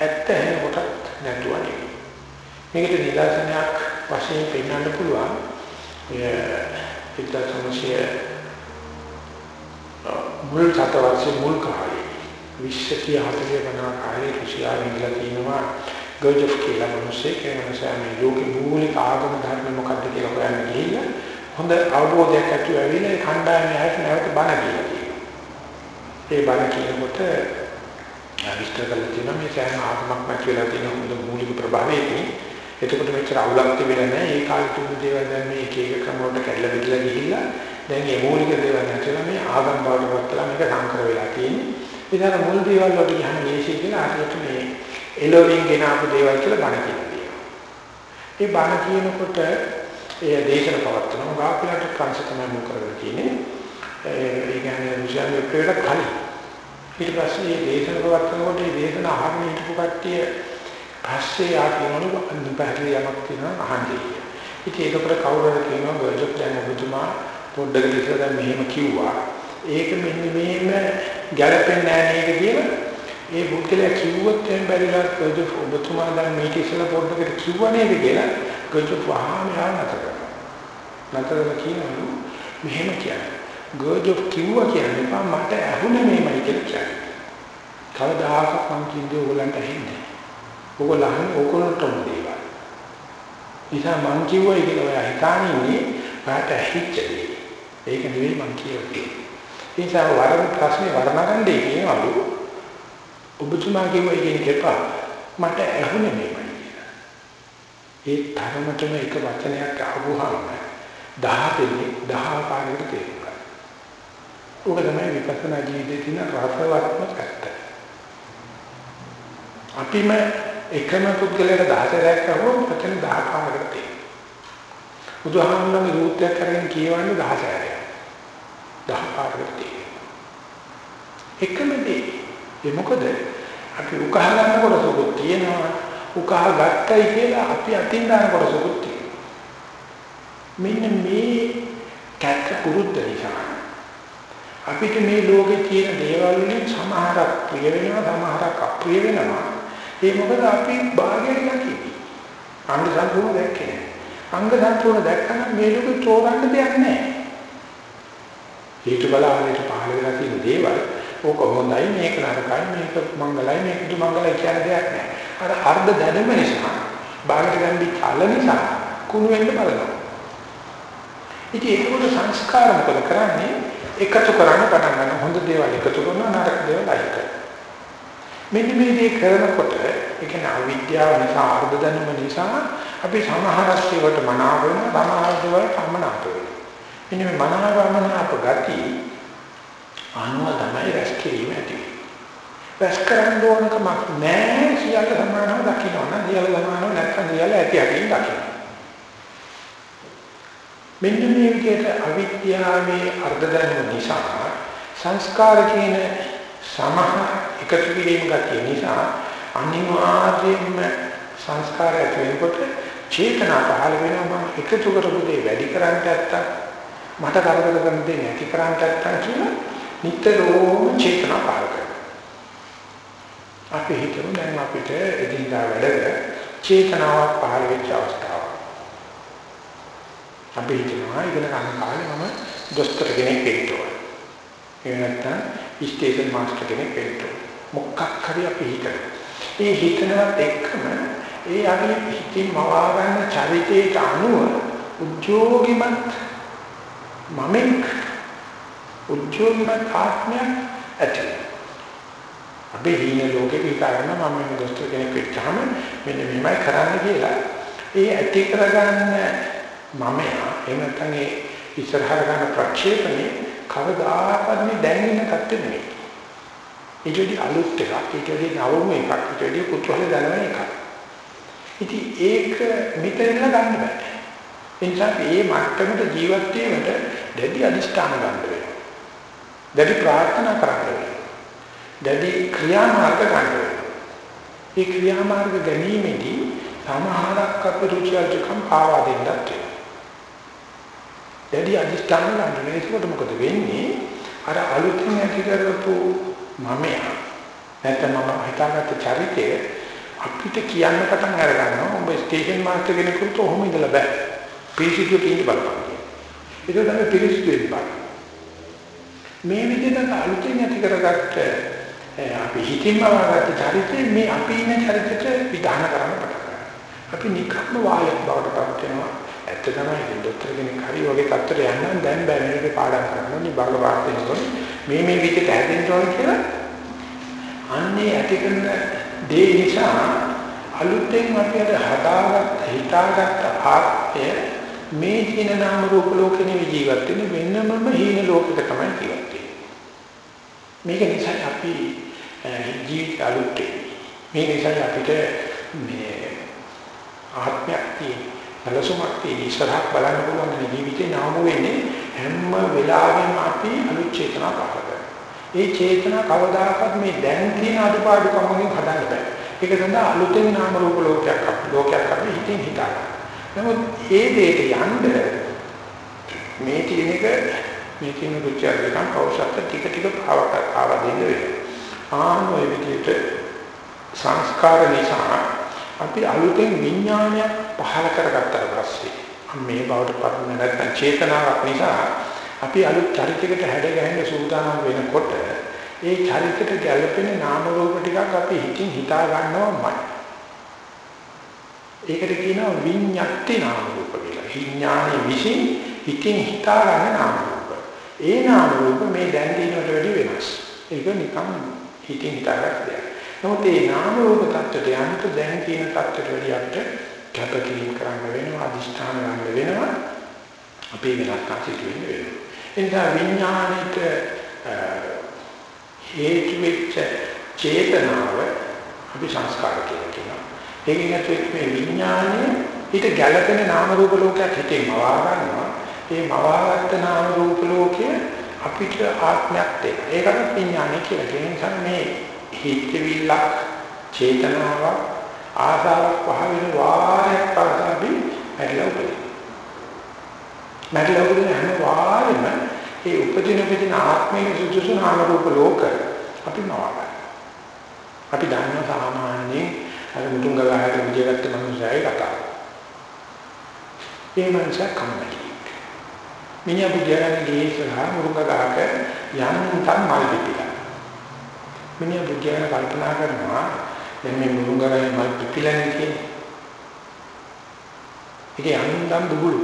ඇත්ත හැමකොටත් නැතුව නෙවෙයි. මේකට නිදර්ශනයක් වශයෙන් පෙන්වන්න පුළුවන්. එය පිටසමසිය මුල් සතවර්ෂයේ මුල් කාලේ විශ්වකී හතරේ වනා කාලේ රුසියාවේ ඉඳලා තියෙනවා. ගෝජොෆ් කියලා මිනිස්සෙක් ඒ මිනිසා මේ ලෝකේ මූලික ආගම ධර්ම මොකක්ද කියලා හොයන්න ගිහිල්ලා හොඳ අවබෝධයක් ඇතිව ඇවිල්ලා ඒ කණ්ඩායම හැට නැවත බණ කියලා කියනවා. ඒ බණ කියනකොට විස්තර කරලා තියෙනවා මේ සෑම ආත්මක් නැති වෙලා තියෙන හොඳ මූලික ප්‍රභාවයකින් එතකොට මෙච්චර අවුලක් තිබෙන්නේ නැහැ. ඒ කාලේ තුන් දේවල් දැන් මේ එක එක ක්‍රම වලට කැඩලා බෙදලා ගිහිල්ලා දැන් මේ මූලික දේවල් නැතිලා මේ ආගම් බවට පත්ලා මේක සංකර වෙලා තියෙන්නේ. ඉතින් මුල් දේවල් වලට ගියහම ලේසි කියලා හරියට මේ එළවෙන් ගෙන ආපු දේවල් කියලා බණ කියනවා ඒ බණ කියනකොට ඒ දේශන පවත්වනවා ගාපලට කංශ තමයි මුල් කරගෙන තියෙන්නේ ඒ කියන්නේ රුසියානු ප්‍රේරක කලින් ඊට පස්සේ මේ දේශන ප්‍රවර්තනකොට මේ දේශන අහගෙන හිටපු කට්ටිය පස්සේ ආ කියනවලු අනිපහරේ යමක් තියෙනවා අහන්නේ. ඉතින් ඒකට කවුරු හරි කියනවා ගොඩක් දැන් ඔබතුමා පොඩ්ඩක් ඉස්සර දැන් මෙහෙම කිව්වා. ඒක මෙන්න මෙහෙම ගැළපෙන්නේ නැහැ නේද කියලා ඒ බුද්ධලයා කිව්වොත් එහෙනම් බැරිලා ගොඩක් ඔබතුමා දැන් මේක ඉස්සර පොඩ්ඩකට කිව්වා නේද කියලා ගොඩක් වහාම යන්න නැතර කරනවා. නැතරම කියනවලු මෙහෙම කියන්නේ ගර්ජොෆ් කිව්වා කියන්නේ පා මට ඇහුනේ මේමයි කියලා කියන්නේ. කවදාහක් මං කියන්නේ ඕගොල්ලන්ට ඇහෙන්නේ. ඕගොල්ලන් ඕගොල්ලන්ටම දේවල්. ඉතින් මං කිව්වා කියලා ඔයා හිතන්නේ පාට ඇහිච්ච දේ. ඒක නෙවෙයි මං කියන්නේ. ඒ නිසා වරද ප්‍රශ්නේ වර්ණගන්නේ කියනවලු ඔබතුමා කිව්වා කියන කෙපා මට ඇහුනේ මේමයි කියලා. ඒ තරමටම එක වචනයක් අහුවාම 10 දෙනෙක් 10 ආකාරයකට තේරෙනවා. ඕක තමයි විපස්සනා ජීවිතේ තියෙන රසවත්ම පැත්ත. අපිම එකම පුද්ගලයාට 10ක් අහුවොත් මෙතන 10 පාරකට තියෙනවා. බුදුහාමුදුරන්ගේ රූපයක් කරගෙන කියවන්නේ 10 සැරයක්. 10 පාරකට තියෙනවා. එකම දේ. ඒ මොකද අපි උකහා ගන්නකොට සුකුත් තියෙනවා. උකහා ගත්තයි කියලා අපි අතින් දානකොට සුකුත් තියෙනවා. මෙන්න මේ කැක්ක පුරුද්ද නිසා අපිට මේ ලෝකේ තියෙන දේවල් වලින් සමහරක් ප්‍රිය වෙනවා සමහරක් අප්‍රිය වෙනවා ඒ මොකද අපි භාගයට ලකියි අංග සම්පූර්ණ දැක්කේ අංග සම්පූර්ණ දැක්කම මේ ලෝකේ තෝරන්න දෙයක් නැහැ හේතු බලාලයට පහළ වෙලා තියෙන දේවල් ඕක හොඳයි මේක නරකයි මේක මංගලයි මේක දුමංගලයි කියන දෙයක් නැහැ. අර අර්ධ දැනුම නිසා බාහිර ගන්නේ කල නිසා කුණු වෙන්න බලනවා. ඉතින් ඒකවල සංස්කාර මොකද කරන්නේ? එකතු කරන්න පටන් ගන්න හොඳ දේවල් එකතු කරනවා නරක දේවල් අයින් කරනවා. මෙන්න මේ දේ කරනකොට ඒ කියන්නේ අවිද්‍යාව නිසා අර්ධ දැනුම නිසා අපි සමහරක් ඒවට මනාව වෙනවා සමහර දේවල් අමනාප වෙනවා. මෙන්න මේ මනාවමනාප ගති අනුව තමයි රැස් කිරීම ඇති. රැස් කරන්න ඕනකමක් නැහැ සියල්ල සමානව දකින්න සියල්ල සමානව නැත්නම් සියල්ල ඇති ඇතින් දකින්න. මෙන්න මේ විදිහට අවිද්‍යාවේ අර්ධ දැනුම නිසා සංස්කාර කියන සමහ එකතු කිරීම ගතිය නිසා අනිවාර්යයෙන්ම සංස්කාර ඇති වෙනකොට චේතනා පහළ වෙනවා. එකතු කරපු දේ වැඩි කරන්නේ නැත්තම් මට කරදර කරන දේ නැති කරන්න නැත්තම් කියලා නිතරම චේතනා පාල කරනවා. අපි හිතමු දැන් අපිට එදිනදා වැඩක චේතනාවක් පහළ වෙච්ච අවස්ථාවක්. අපි හිතනවා ඉගෙන ගන්න කාලේ මම දොස්තර කෙනෙක් වෙන්න ඕන. ඒ නැත්තම් ස්ටේෂන් මාස්ටර් කෙනෙක් වෙන්න ඕන. මොකක් හරි අපි හිතනවා. ඒ හිතනවත් එක්කම ඒ අපි හිතින් මවා ගන්න චරිතයට අනුව උද්‍යෝගිමත් මමෙක් උද්‍යෝගිමත් ආත්මයක් ඇති. අපි හින ලෝකේ විතරන මම මේ දොස්තර කෙනෙක් වෙච්චාම මෙන්න මෙහෙමයි කරන්න කියලා. ඒ ඇති කරගන්න මමයා එහෙම නැත්නම් ඒ ඉස්සරහට ගන්න ප්‍රක්ෂේපණේ කවදාකවත් මේ දැනෙන කත්තේ නෙමෙයි. ඒකදී අලුත් එකක් ඒකදී නවම එකක් ඒකදී කුතුහල දැනෙන එකක්. ඉතින් ඒක මෙතනලා ගන්න බෑ. ඒ නිසා මේ මට්ටමට ජීවත් වීමට දැඩි අදිෂ්ඨාන ගන්න වෙනවා. දැඩි ප්‍රාර්ථනා කරන්න වෙනවා. දැඩි ක්‍රියාමාර්ග ගන්න වෙනවා. මේ ක්‍රියාමාර්ග ගැනීමේදී සමහරක් අපේ රුචියල්කම් පාවා දෙන්නත් වෙනවා. දැඩි අදිෂ්ඨාන ගන්න වෙනවා. ඒකකොට මොකද වෙන්නේ? අර අලුතින් ඇති කරපු මමයා නැත්නම් මම හිතාගත්ත චරිතය අපිට කියන්න පටන් අර ගන්නවා. ඔබ ස්ටේෂන් මාස්ටර් කෙනෙකුට ඔහොම ඉඳලා බෑ. පිරිසිදුට ඉන්න බලපං. ඒක තමයි පිරිසිදු වෙන්න මේ විදිහට අලුතෙන් ඇති කරගත්ත අපි හිතින්ම වගත්ත චරිතේ මේ අපි ඉන්න චරිතයට විධාන කරන්න පටන් ගන්නවා. අපි නිකම්ම වායක් බවට පත් වෙනවා. ඇත්ත තමයි දොස්තර කෙනෙක් හරි වගේ තත්ත්වයට යන්න දැන් බෑ මේකේ පාඩම් කරන්න ඕනේ භගවාන් දෙනකොට මේ මේ විදිහට හැදෙන්න ඕනේ කියලා අන්නේ ඇති කරන දේ නිසා අලුතෙන් අපි අර හදාගත්ත හිතාගත්ත ආත්මය මේ කියන නාම රූප ලෝකෙ නෙවෙයි ජීවත් වෙන්නේ වෙනමම හීන ලෝකෙක තමයි ජීවත් වෙන්නේ. මේක නිසා අපි ජීවිත අලුත් මේ නිසා අපිට මේ ආත්මයක් තියෙන බලසුමක් තියෙන ඉස්සරහක් බලන්න පුළුවන් මේ ජීවිතේ නාම වෙන්නේ හැම වෙලාවෙම අපි අලුත් චේතනා පහළ කරනවා. ඒ චේතනා කවදාකවත් මේ දැන් තියෙන අඩුපාඩුකම් වලින් හදන්න බෑ. ඒක සඳහා අලුතෙන් නාම රූප ලෝකයක් ලෝකයක් අපි හිතින් හිතාගන්න. නමුත් ඒ දෙයට යන්න මේ තියෙන එක මේ තියෙන රුචියකම් පෞෂත්ව ටික ටික පාවක් ආවා දෙන්න වෙනවා. ආන ඔය විදිහට සංස්කාර නිසා අපි අලුතෙන් විඥානයක් පහල කරගත්තා පස්සේ මේ බවට පරිණ නැත්නම් චේතනාවක් නිසා අපි අලුත් චරිතයකට හැඩ ගැහෙන්න සූදානම් වෙනකොට ඒ චරිතයට ගැළපෙන නාම රූප ටිකක් අපි හිතින් හිතා ගන්නවමයි. ඒකට කියනවා විඤ්ඤාති නාම රූප කියලා. විඥානේ විසින් හිතින් හිතා ගන්න නාම රූප. ඒ නාම රූප මේ දැන් දිනකට වැඩි වෙනස්. ඒක නිකම් හිතින් හිතාගන්න දෙයක්. නමුත් මේ නාම රූප tattට යන්න දැන් කියන tattට වැඩි අපිට කැපකිරීම කරන්න වෙනවා, අදිෂ්ඨාන ගන්න වෙනවා. අපේ වෙනස්කම් සිදු වෙන්න වෙනවා. එනිසා විඥානෙට හේතු වෙච්ච චේතනාව අපි සංස්කාර කියලා කියනවා. ඒකෙන් ඇතුළේ මේ විඥානය ඊට ගැළපෙන නාම රූප ලෝකයක් හිතේ මවා ගන්නවා. ඒ මවාගත්ත නාම රූප ලෝකය අපිට ආත්මයක් දෙන්න. ඒකට විඥානය කියලා කියන නිසා මේ හිතවිල්ලක් චේතනාවක් ආසාවක් පහ වෙන වාරයක් පස්සාවි මැරිලා උපදින. මැරිලා උපදින හැම වාරෙම ඒ උපදින උපදින ආත්මයේ සුදුසු නාම රූප ලෝක අපි නවගන්න. අපි දන්නවා සාමාන්‍යයෙන් අර මුතුන් ගලහට විදියට මනුස්සයයි කතාව. ඒ මනුස්සයා කම්මැලි. මිනිහා බුද්ධයන් ගිහිල්ලා මුරුංග ගහක යන්තම් මල් පිටිලා. මිනිහා බුද්ධයන් කල්පනා කරනවා දැන් මේ මුරුංග ගහේ මල් පිටිලානේ කියන්නේ. ඒක යන්තම් දුබුලු.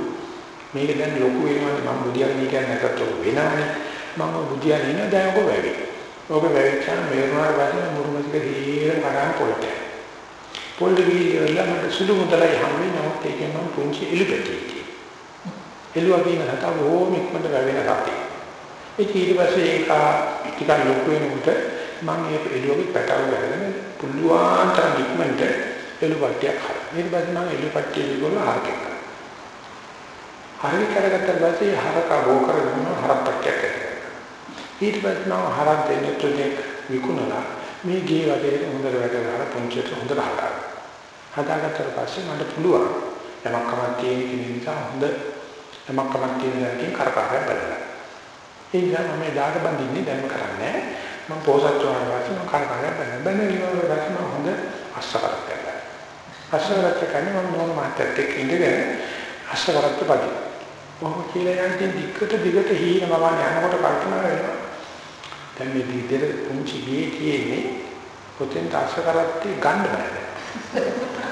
මේක දැන් ලොකු වෙනවා මම බුද්ධයන් කියන්නේ නැතත් වෙනවනේ. මම බුද්ධයන් ඉන්න දැන් ඔක වැවි. ඔක වැවිච්චාම මේරුණාට පස්සේ මුරුංග ටික දීලා කඩන් පොළට. පොළට ගිහිල්ලා මට සුදු මුදලයි හම්බෙන්නේ නමුත් ඒකෙන් මම පුංචි එලිපැටියෙක්. එළුවා කියන සතා බොහොම ඉක්මනට වැවෙන සතෙක්. ඒක ඊට පස්සේ ඒක ටිකක් ලොකු වෙනකොට මම ඒක එළුවගේ පැටව ගහගෙන පුළුවන් තරම් ඉක්මනට එළුවට්ටියක් හරි. ඊට පස්සේ මම එළුවට්ටිය විගොල්ල හරකෙක් කරා. හරි කරගත්ත පස්සේ හරක බෝ කරගෙන හරප්පට්ටියක් කරා. ඊට පස්සේ මම හරක් දෙන්න තුනේ විකුණලා මේ ගේ වටේට හොඳට වැඩ කරලා පොන්චේට හොඳට හදාගත්තා. හදාගත්තට පස්සේ මට පුළුවන් යමක් කමක් තියෙන නිසා හොඳ යමක් කමක් තියෙන දැනකින් කරපාරයක් බලලා. ඒ නිසා මම දාට බඳින්නේ දැන්ම කරන්නේ මම පොසත් වුණාට මම කරපාරයක් බලන්න බෑ ඊළඟ දවස් මම හොඳ අස්සකරක් කරලා. අස්සකරක් කරන්නේ මම නෝන මාතත් එක්ක ඉඳගෙන අස්සකරක් පදි. කොහොම කියලා යන්නේ දිගට දිගට හීන මම යනකොට කල්පනා වෙනවා. දැන් මේ විදිහට පුංචි ගේ තියෙන්නේ පොතෙන් අස්සකරක් ගන්න බෑ.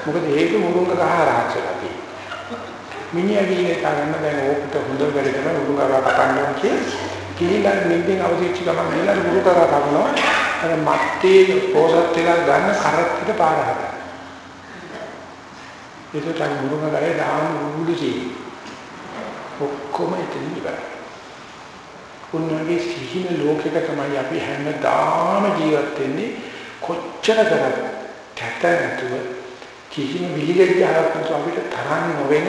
මොකද ඒක මුරුංග ගහ රාජ්‍යලා තියෙන්නේ. මිනිහා ගිහින් ගන්න දැන් ඕකට හොඳ වැඩ කරන උරුගාව කපන්නවා කිය. ගිහිලා නිින්දෙන් අවදිච්ච ගමන් ගිහලා උරුගාව කපනවා. අර මත්තේ පොසත් වෙලා ගන්න කරත්තට පාර හදා. ඒකට මුරුගාවේ දාන උරුලුසි. ඔක්කොම එතන ඉවරයි. උන්වගේ සිහින ලෝකයක තමයි අපි හැමදාම ජීවත් වෙන්නේ කොච්චර කරත් කැත නැතුව කිසිම විලිගැජ්ජාවක් නැතුව අපිට තරම් නොවෙන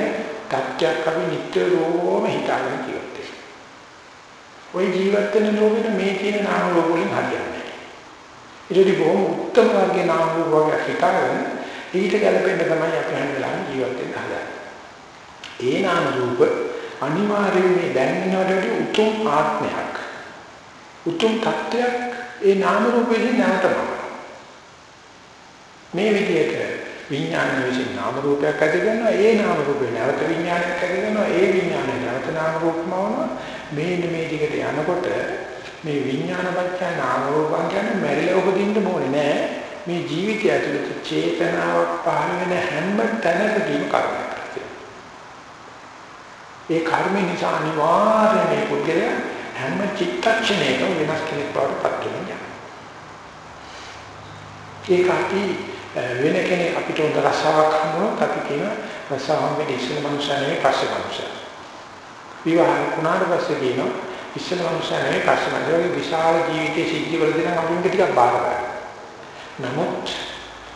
තත්ත්වයක් අපි නිතරම හිතාගෙන ජීවත් වෙනවා. ওই ජීවත් වෙන ලෝකෙට මේ කියන නාම රූප වලින් හරියන්නේ නැහැ. ඊටදී බොහොම උත්තම වර්ගයේ නාම රූප වගේ හිතාගෙන ඊට ගැලපෙන්න තමයි අපි හැම වෙලාවෙම ජීවත් වෙන්න හදන්නේ. ඒ නාම රූප අනිවාර්යයෙන් මේ දැනෙනවට උතුම් ආත්මයක්. උතුම් තත්ත්වයක් ඒ නාම රූපෙහි නැවතනවා. මේ විදිහට විඥාන විසින් නාම රූපයක් ඇති කරනවා. ඒ නාම රූපේ නැවත විඥානයක් ඇති කරනවා. ඒ විඥානය නැවත නාම රූපම වුණා. මේ මේ දිගට යනකොට මේ විඥානපච්චය නාම රූපං කියන්නේ මැරිලා උපදින්න ඕනේ නෑ. මේ ජීවිතය ඇතුළත චේතනාවක් පහළ වෙන හැම තැනකදීම කර්මයක්. ඒ කර්ම නිසා අනිවාර්යයෙන් මේ පුද්ගලයා හැම චිත්තක්ෂණයකම වෙනස් කෙනෙක් බවට පත් වෙනවා ඒක අපි වෙන කෙනෙක් අපිට උන්ට රසාවක් හම්බුනොත් අපි කියන රසාවම වෙන්නේ ඉස්සෙල් මනුෂ්‍යයා නෙවෙයි පස්සේ මනුෂ්‍යයා. විවාහ වුණාට පස්සේ කියන ඉස්සෙල් මනුෂ්‍යයා නෙවෙයි පස්සේ මනුෂ්‍යයා. ඒ විශාල ජීවිතයේ සිද්ධිවලදී නම් අපිට ටිකක් බාර ගන්න. නමුත්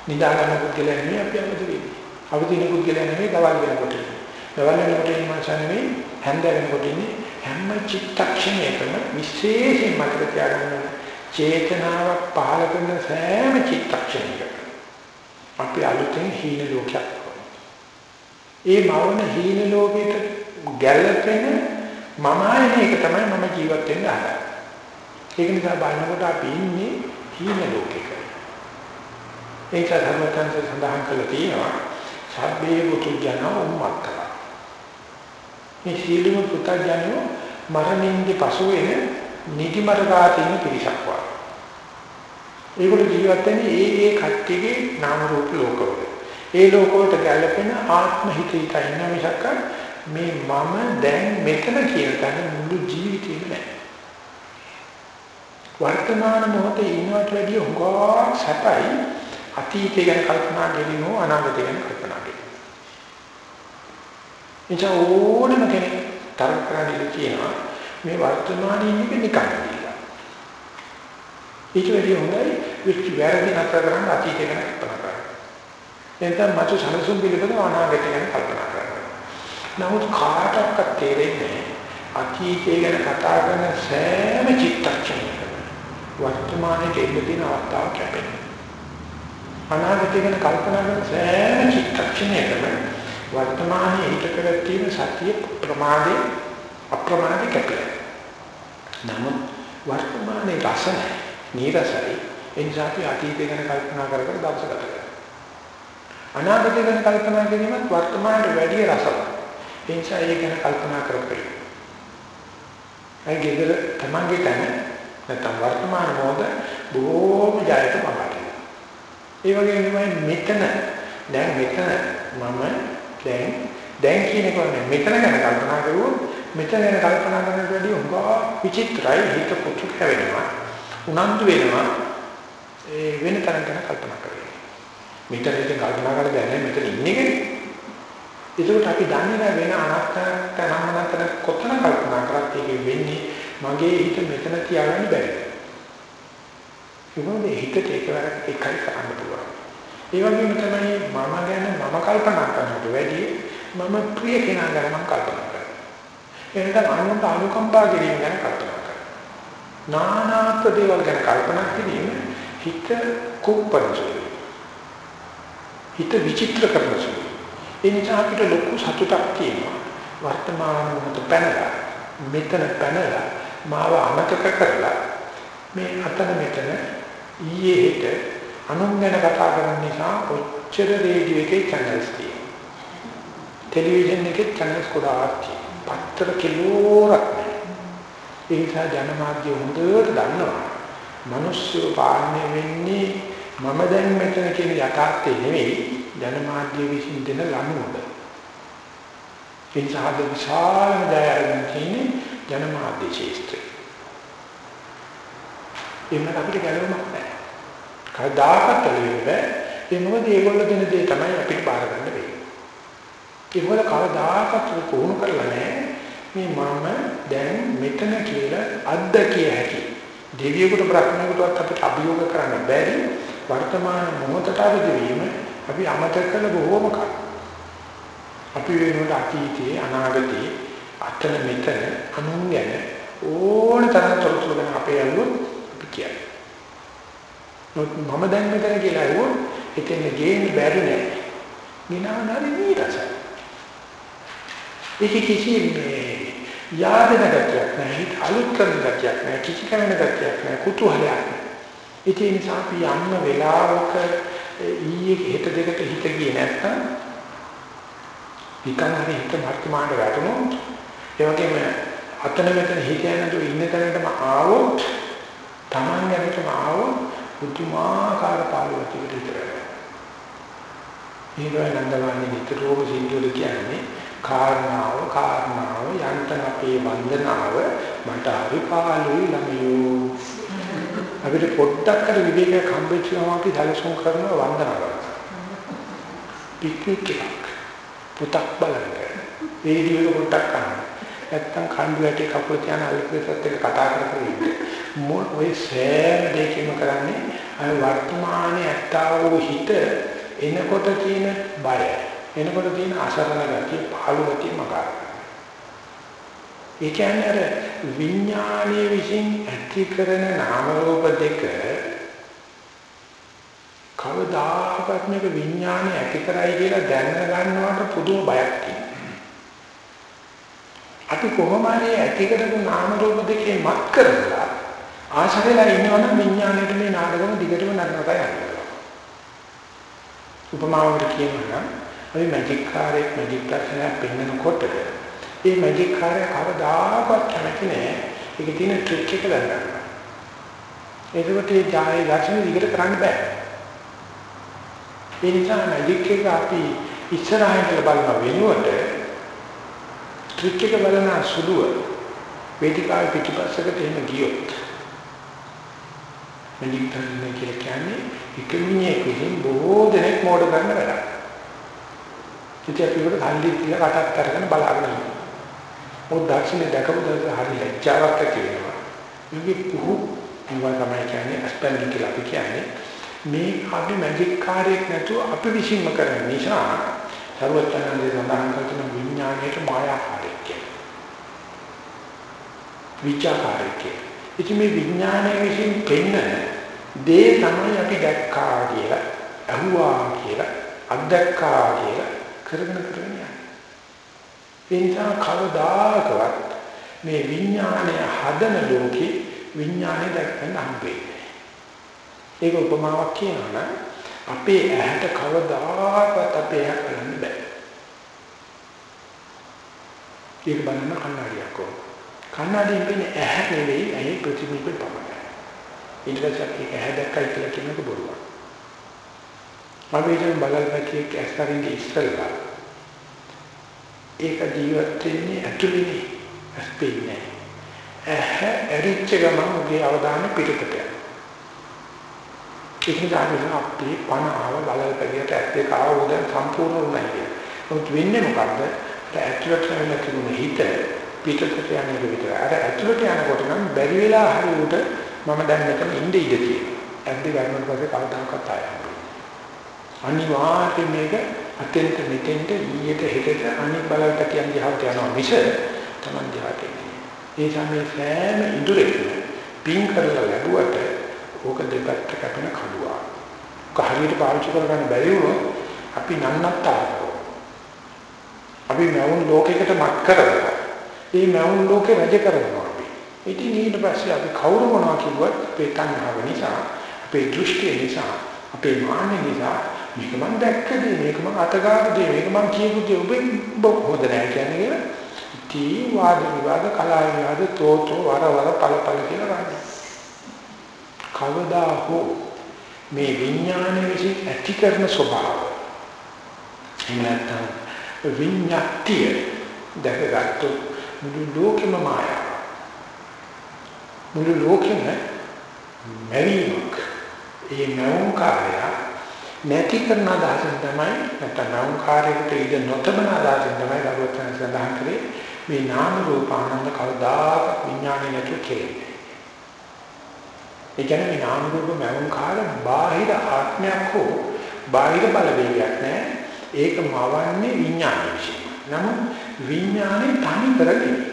නිදාගන්න පුද්ගලයා නෙවෙයි අපි අමතක වෙන්නේ. අවදින පුද්ගලයා නෙවෙයි දවල් වෙනකොට. දවල් වෙනකොට ඉන්න මනුෂ්‍යයා නෙවෙයි හැන්ද වෙනකොට ඉන්නේ හැම චිත්තක්ෂණයකම විශේෂයෙන් මතක තියාගන්න චේතනාවක් පහළ කරන සෑම චිත්තක්ෂණයකම අපි අලුතෙන් හීන ලෝකයක් ඒ මවන හීන ලෝකෙට ගැළපෙන මම ආයේ එක තමයි මම ජීවත් වෙන්න හදන්නේ. ඒක නිසා බලනකොට අපි ඉන්නේ හීන ලෝකයක. ඒක ධර්මයන්ට සඳහන් කරලා තියෙනවා. සබ්බේ පුතුජන උම්මත්තක. මේ සීලම පුතජනෝ මරණින්දි පසු වෙන නිදිමරගාතින පිරිසක් වගේ. ඒගොල්ලෝ ජීවත් වෙන්නේ ඒ ඒ කට්ටියගේ නාම රූප ලෝකවල. ඒ ලෝකවලට ගැලපෙන ආත්ම හිත හිත ඉන්න මිසක් මේ මම දැන් මෙතන කියන තැන මුළු ජීවිතේම නැහැ. වර්තමාන මොහොතේ ඉන්නවට වැඩිය හුඟක් සැපයි අතීතය ගැන කල්පනා කරනෝ අනාගතය ගැන කල්පනා කරනවා. එච ඕනම කෙනෙක් තරක් කරන්නේ කියනවා මේ වර්තමානයේ ඉන්නේ නිකන්. ඊට වැඩිය හොඳයි විච වැරදි නතර කරන්න අතීතය ගැන කල්පනා කරන්න. එතන මතු සැලසුම් පිළිබඳව අනාගතය ගැන කල්පනා කරන්න. නමුත් කාටවත් තේරෙන්නේ අතීතය ගැන කතා කරන සෑම චිත්තක්ෂණයකම වර්තමානයේ දෙන්න තියෙන අවස්ථාව කැපෙනවා. අනාගතය ගැන කල්පනා කරන සෑම චිත්තක්ෂණයකම වර්තමානයේ හිත කර තියෙන සතිය ප්‍රමාදේ අප්‍රමාදේ කැපෙනවා. නමුත් වර්තමානයේ රස නීරසයි ඒ නිසා අපි අතීතය ගැන කල්පනා කර කර දවස ගත කරනවා. අනාගතය ගැන කල්පනා කිරීමත් වර්තමානයේ වැඩි රසවත්. ඒ නිසා ඒක ගැන කල්පනා කරපෙයි. ඒ ගෙදර තමන්ගේ තන නැත්නම් වර්තමාන මොහොත බොහෝම ජයත පබට. ඒ වගේම තමයි මෙතන දැන් මෙතන මම දැන් දැන් කියන එක නෙමෙයි. මෙතන ගැන කල්පනා කරුවොත් මෙතන ගැන කල්පනා කරනට වැඩිය උඟා විචිත්‍රයි. හිත පුතු හැවෙනවා උනන්දු වෙනවා. ඒ වෙන තරම් ගැන කල්පනා කරන්නේ මෙතන ඉතින් කල්පනා කරලා දැන මෙතන ඉන්නේ කෙනෙක් ඒකට අපි දන්නේ නැහැ වෙන අනාත්මක තනමනතර කොතන කල්පනා කරත් ඒක වෙන්නේ මගේ හිත මෙතන තියාගන්න බැහැ ඒකෝනේ හිතට එකවර එකයි කරන්න පුළුවන්. ඒ වගේම තමයි මම ගැන මම කල්පනා කරනට වැඩිය මම ප්‍රිය කෙනා ගැන මම කල්පනා කරනවා. එහෙනම් අනුන්ට අනුකම්පා කිරීම ගැන කල්පනා කරනවා. නානාත් දේවල් ගැන කල්පනා කිරීම හිත කුප්පරසුයි. හිත විචිත්‍ර කරනසුයි. ඒ නිසා අපිට ලොකු සතුටක් තියෙනවා. වර්තමාන මොහොත පැනලා මෙතන පැනලා මාව අමතක කරලා මේ අතන මෙතන ඊයේ හෙට අනුන් ගැන කතා කරන නිසා ඔච්චර රේඩියෝ එකේ channels තියෙනවා. ටෙලිවිෂන් එකේ channels ගොඩාක් තියෙනවා. පත්තර කිලෝරක් ඒ නිසා ජනමාධ්‍ය හොඳට දන්නවා. මිනිස්සු පාලනය වෙන්නේ මම දැන් මෙතන කියන යථාර්ථය නෙවෙයි ජනමාධ්‍ය විසින් දෙන ලනුවල. ඒ නිසා අද විශාල දයාවෙන් තියෙන්නේ ජනමාධ්‍ය ශාස්ත්‍රය. එහෙම අපිට ගැලවෙන්නක් නැහැ. කවදාකවත් ලැබෙන්නේ බෑ. ඒ මොකද ඒගොල්ලෝ දෙන දේ තමයි අපිට බාර ගන්න වෙන්නේ. ඒගොල්ලෝ කවදාකවත් පුහුණු කරලා නැහැ. මේ මම දැන් මෙතන කියලා අද්දකිය හැකි. දෙවියෙකුට බ්‍රහ්මයෙකුටවත් අපිට අභියෝග කරන්න බැරි වර්තමාන මොහොතට අවදි අපි අමතක කළ බොහෝම කල්. අපි වෙනුවට අතීතයේ අනාගතයේ අතන මෙතන අනුන් ගැන ඕන තරම් තොරතුරු ගැන අපේ අල්ලුවොත් අපි කියන්නේ. මම දැන් මෙතන කියලා ඇහුවොත් එතන ගේන්න බැරි නෑ. විනාඩි නීරසයි. ඒක කිසි මේ යාදන ගතියක් නෑ, හිත අලුත් කරන ගතියක් නෑ, කිසි කරන ගතියක් නෑ, කුතුහලයක් නෑ. ඒ නිසා අපි යන්න වෙලාවක ඊයේ හෙට දෙකට හිත ගියේ නැත්නම් නිකන් හරි හිත වර්තමානට වැටුණොත් ඒ වගේම අතන මෙතන හිත යනකොට ඉන්න තැනටම ආවොත් Taman යනටම ආවොත් පුදුමාකාර පාළුවකට විතරයි. ඊළඟ නන්දගාමී නිතරම සින්දුවල කියන්නේ කාරණාව කාරණාව යන්තම් අපේ වන්දනාව මට හරි පාළුයි ළමියෝ. අපිට පොඩ්ඩක් කර විවේකයක් හම්බෙච්ච ගමන් අපි සැලසුම් කරන වන්දනාවක්. පික්නික් එකක්. පුතක් බලන්න. වේදිකේ පොඩ්ඩක් කරන්න නැත්තම් කණ්ඩු ඇටේ කකුල තියන අල්පෙසත් එක්ක කතා කර කර ඉන්න මොල් ඔය සෑම දෙයක්ම කරන්නේ අය වර්තමානයේ ඇත්තා වූ හිත එනකොට තියෙන බය එනකොට තියෙන අසරණ ගතිය පහළු ගතිය මගාර ඒ කියන්නේ අර විඥානයේ විසින් ඇති කරන නාම රූප දෙක කවදාකවත් මේක විඥානය ඇති කරයි කියලා දැන ගන්නවට පුදුම බයක් තියෙනවා. අපි කොහොම හරි ඇති කරපු නාම රූප දෙකේ මත් කරලා ආශකලා ඉන්නවනම් විඥාණයට මේ නාටකම දිගටම නරනකයි යනවා. උපමාවකට කියනවා අපි මැජික් කාර්යයක් මැජික් දර්ශනයක් පෙන්වනකොට ඒ මැජික් කාර්යය කවදාකවත් කැමති නෑ. ඒක තියෙන ට්‍රික් එක ගන්න. ඒකට ඒ ජාය දර්ශන දිගට කරන්න බෑ. ඒ නිසා මැජික් එක අපි ඉස්සරහින් බලන වෙනුවට ට්‍රික් එක බලන සුළුව වේදිකාවේ පිටිපස්සකට එහෙම ගියොත් මෙලිටන්නේ කියලා කියන්නේ එකමිනියෙක් විසින් බොහෝ දෙනෙක් මෝඩ කරන වැඩක්. ඉතින් අපි උඩ කල්ලි කියලා කටක් කරගෙන බලාගෙන ඉන්නවා. මොකද දර්ශනේ දැකපු දවස හරි ලැජ්ජාවක් ඇති වෙනවා. මේකේ පුහු ඒවා තමයි කියන්නේ අස්පෙන්ඩි කියලා අපි කියන්නේ. මේ අපි මැජික් කාර්යයක් නැතුව අපි විසින්ම කරන නිසා සර්වඥාන්සේ සඳහන් කරන විඥාණයට මායාකාරයක් කියලා. විචාකාරකේ. ඉතින් මේ විඥානයේ විසින් පෙන්න දේ තමයි අපි දැක්කා කියලා, අහුවා කියලා, අත්දැක්කා කියලා කරගෙන කරගෙන යන්නේ. ඒ නිසා කවදාකවත් මේ විඥානය හදන ලෝකේ විඥානය දැක්කම හම්බෙන්නේ. ඒක උපමාවක් කියනවා නම් අපේ ඇහැට කවදාකවත් අපේ ඇහැ බලන්න බෑ. ඒක බලන්න කණ්ණාඩියක් ඕන. කණ්ණාඩියෙන් පෙන්නේ ඇහැ නෙවෙයි ඇහි ප්‍රතිබිම්බේ පමණයි. ඊට පස්සේ අපි ඇහැ දැක්කයි කියලා කියනක බොරුවක්. අපි ඉතින් බලල්පැකිය කැස්තරින් ඉස්සෙල්ලා ඒක ජීවත් වෙන්නේ ඇතුළේ ඇස්පෙන්නේ. ඇහැ ඇරිච්ච ගමන් ඔබේ අවධානය පිටතට යනවා. ඒක නිසා අපි පණ ආව බලල්පැකියට ඇස් දෙක ආව උදේ සම්පූර්ණ වුණා කියන්නේ. මොකද වෙන්නේ මොකද්ද? ඇතුළට වෙන තිබුණ හිත පිටතට යන එක විතරයි. අර ඇතුළට යනකොට නම් බැරි වෙලා හරි උඩ මම දැන් මෙතන ඉඳ ඉඳ තියෙනවා. ඇද්ද ගන්නකොට පස්සේ කවදාකවත් ආයෙ අනිවාර්යයෙන් මේක අතෙන්ට මෙතෙන්ට ඊයට හෙටට අනිත් බලකට කියන දිහාට යනවා මිස Taman දිහාට එන්නේ. ඒ සමේ සෑම ඉඳුරේකම පින් කරලා ලැබුවට ඕක දෙපැත්ත කැපෙන කඩුවා. ඔක හරියට පාවිච්චි කරගන්න බැරි වුණොත් අපි නන්නත්තාරෝ. අපි මවුන් ලෝකයකට මත් කරලා ඒ මවුන් ලෝකේ රජ කරනවා අපි. ඉතින් ඊට පස්සේ අපි කවුරු මොනවා කිව්වත් අපේ තණ්හාව නිසා, අපේ දෘෂ්ටිය නිසා, අපේ මාන්න නිසා මේක මම දැක්කද මේක මම අතගාපු දේ මේක මම කියපු දේ ඔබ හොද නැහැ කියන්නේ කියලා ඉතී වාද විවාද කලා විවාද තෝතෝ වර වර පළ පළ කියලා ගන්න. කවදා හෝ මේ විඥානයේ විසින් ඇති කරන ස්වභාව එහෙම නැත්නම් විඤ්ඤාතිය දැකගත්තු මුළු ලෝකෙම මායාව මුළු ලෝකෙම මැවීමක් ඒ මෞං කාර්යය නැති කරන අදහසෙන් තමයි නැත්නම් නෞකාරයකට ඉඳ නොතබන අදහසෙන් තමයි රබෝතන සඳහන් කරේ මේ නාම රූප ආනන්ද කවදාක විඥානය නැතු කෙරෙන්නේ. ඒ කියන්නේ මේ නාම රූප මෞංකාර බාහිර ආත්මයක් හෝ බාහිර බලවේගයක් නෑ. ඒක මවන්නේ විඥානය විශ්ේ. නමුත් විඥානේ තනි කරගෙන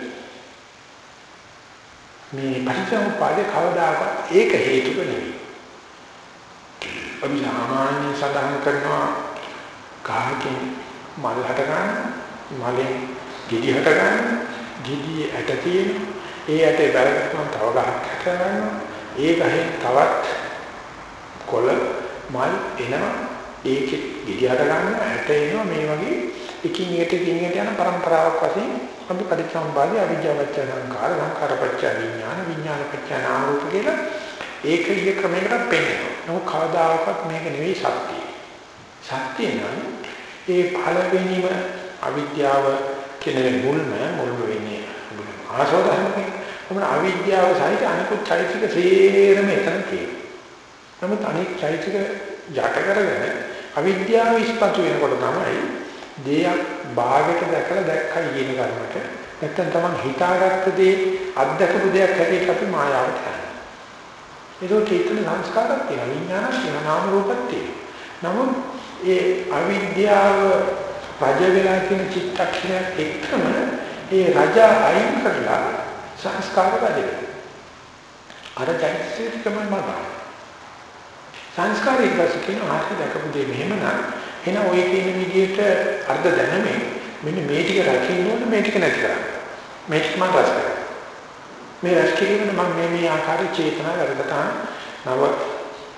මේ පරිච්ඡේදපාදේ කවදාකවත් ඒක හේතුක නෙවෙයි. අපි සාමාන්‍ය සඳහන් කරනවා ගහකින් මල් හට ගන්න මලෙන් ගෙඩි හට ගන්න ගෙඩියේ ඇට තියෙන ඒ ඇටේ බැලගත්තම තව ගහක් හට ගන්නවා ඒ ගහෙන් තවත් කොළ මල් එනවා ඒකෙ ගෙඩි හට ගන්නවා ඇට එනවා මේ වගේ එකින් එකට එකින් එකට යන પરම්පරාවක් වශයෙන් අපි පරිසම්පාදේ අවිජ්ජාවච්ච සංකාර සංකාරපච්ච විඥාන විඥානපච්ච නාම රූප කියලා ඒක ඊය ක්‍රමයකට පෙන්නනවා. නමුත් කවදාකවත් මේක නෙවෙයි සත්‍යය. සත්‍ය නම් ඒ පළවෙනිම අවිද්‍යාව කියන මුල්ම මුල්ම වෙන්නේ ආසෝදහමනේ. මොන අවිද්‍යාව සහිත අනිකුත් චෛතසික සේරම එතන තියෙනවා. නමුත් අනික් චෛතසික යට කරගෙන අවිද්‍යාව ඉස්පතු වෙනකොට තමයි දෙයක් භාගයට දැකලා දැක්කයි කියන ගන්නට නැත්තම් තමන් හිතාගත්ත දේ අත්දකපු දෙයක් හැටියට අපි මායාවට යනවා. ඒක චේතන සංස්කාරයක් තියෙනවා විඥානක් තියෙනවා නාම රූපක් තියෙනවා. නමුත් ඒ අවිද්‍යාව රජ වෙලා කියන චිත්තක්ෂණය එක්කම ඒ රජ අයින් කරලා සංස්කාර රජ අර චෛතසිකම මගා සංස්කාරය ඊපස්සේ කියන ආර්ථ දැකපු දෙය මෙහෙමනම් එන ඔය කියන විදිහට අර්ධ දැනමේ මෙන්න මේ ටික රකින්න ඕනේ මේ ටික නැති කරන්න? මේ ටික මම රස කරා මේ රැස් කිරීමෙන් මම මේ මේ ආකාරයේ චේතනා වැඩගතා නව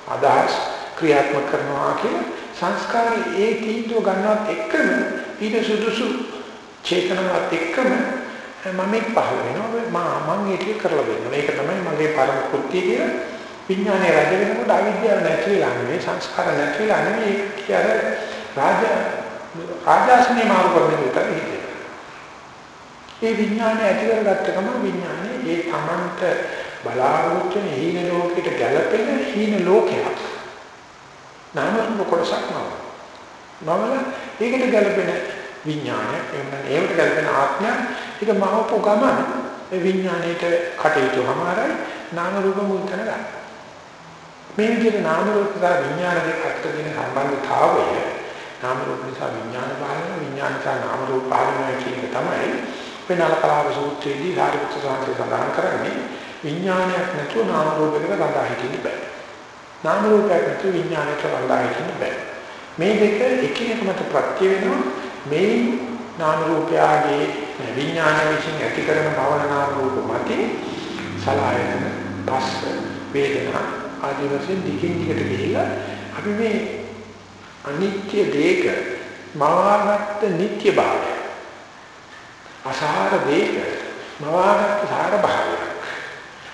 අදහස් ක්‍රියාත්මක කරනවා කියන සංස්කාරයේ ඒ තීන්දුව ගන්නවත් එක්කම ඊට සුදුසු චේතනාවත් එක්කම මම එක් පහළ වෙනවා. මම මම ඒක කරලා දෙනවා. ඒක තමයි මගේ පරම කෘත්‍යය කියලා විඥානයේ රජ වෙනකොට අවිද්‍යාව නැති වෙලා නෙවෙයි සංස්කාර නැති වෙලා නෙවෙයි. කිය රාජ රාජාසනේ මාරු කරන විතර හිතේ ඒ විඥානය ඇති කරගත්ත ගමන් විඥානේ ඒ තමන්ට බලාපොරොත්තු වෙන හීන ලෝකෙට ගැලපෙන හීන ලෝකයක්. නාම රූප කොටසක් නම. නවල ඒකට ගැලපෙන විඥානය එන්න ඒකට ගැලපෙන ආත්මය ඒක මහපො ගමන ඒ විඥාණයට කටයුතු හමාරයි නාම රූප මුල් තැන ගන්න. මේ විදිහට නාම රූප සහ විඥාන දෙක අතර තියෙන සම්බන්ධතාවය නාම රූප නිසා විඥාන පහළ වෙනවා විඥාන නිසා නාම රූප පහළ වෙනවා කියන එක තමයි අපේ නලකලාව සූත්‍රයේදී සාරිපුත්‍ර සාන්තේ සඳහන් කරන්නේ විඥානයක් නැතුව නාම රූපයකට රඳා හිටින්න බෑ. නාම රූපයක් නැතුව විඥානයකට රඳා හිටින්න බෑ. මේ දෙක එකිනෙක මත ප්‍රත්‍ය වෙනවා මේ නාම රූපයගේ විඥාන විශ්ින් ඇති කරන භවන නාම රූප මතින් සලආයතන පස්ස වේදනා ආදී වශයෙන් දිගින් දිගට ගිහිල්ලා අපි මේ අනිත්‍ය දෙක මවාගත්ත නිට්ටය භාවය. අසාර දෙක මවාගත්ත සාර භාවයක්.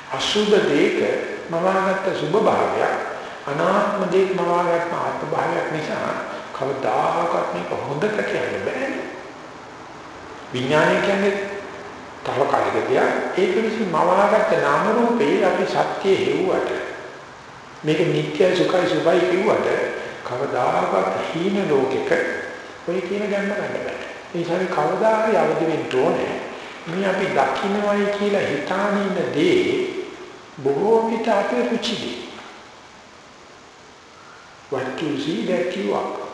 අසුභ දෙක මවාගත්ත සුභ භාවයක්. අනාත්ම දෙක මවාගත්ත ආත්ම භාවයක් නිසා කවදාකවත් මේක හොඳට කියන්න බෑ. විඥානය කියන්නේ තව කලකදී ඒක විසින් මවාගත්ත නාම රූපේ අපි සත්‍ය හේවුවට මේක නිත්‍ය සුඛයි සුභයි කියුවට කවදාකවත් හීන ලෝකෙක ඔය කියන ගන්න ගන්න බෑ. ඒ නිසා කවදා හරි අවදි වෙන්න ඕනේ. මේ අපි දකින්නවයි කියලා හිතානින්න දේ බොහෝ විට අපේ රුචිදී. What you see that you are.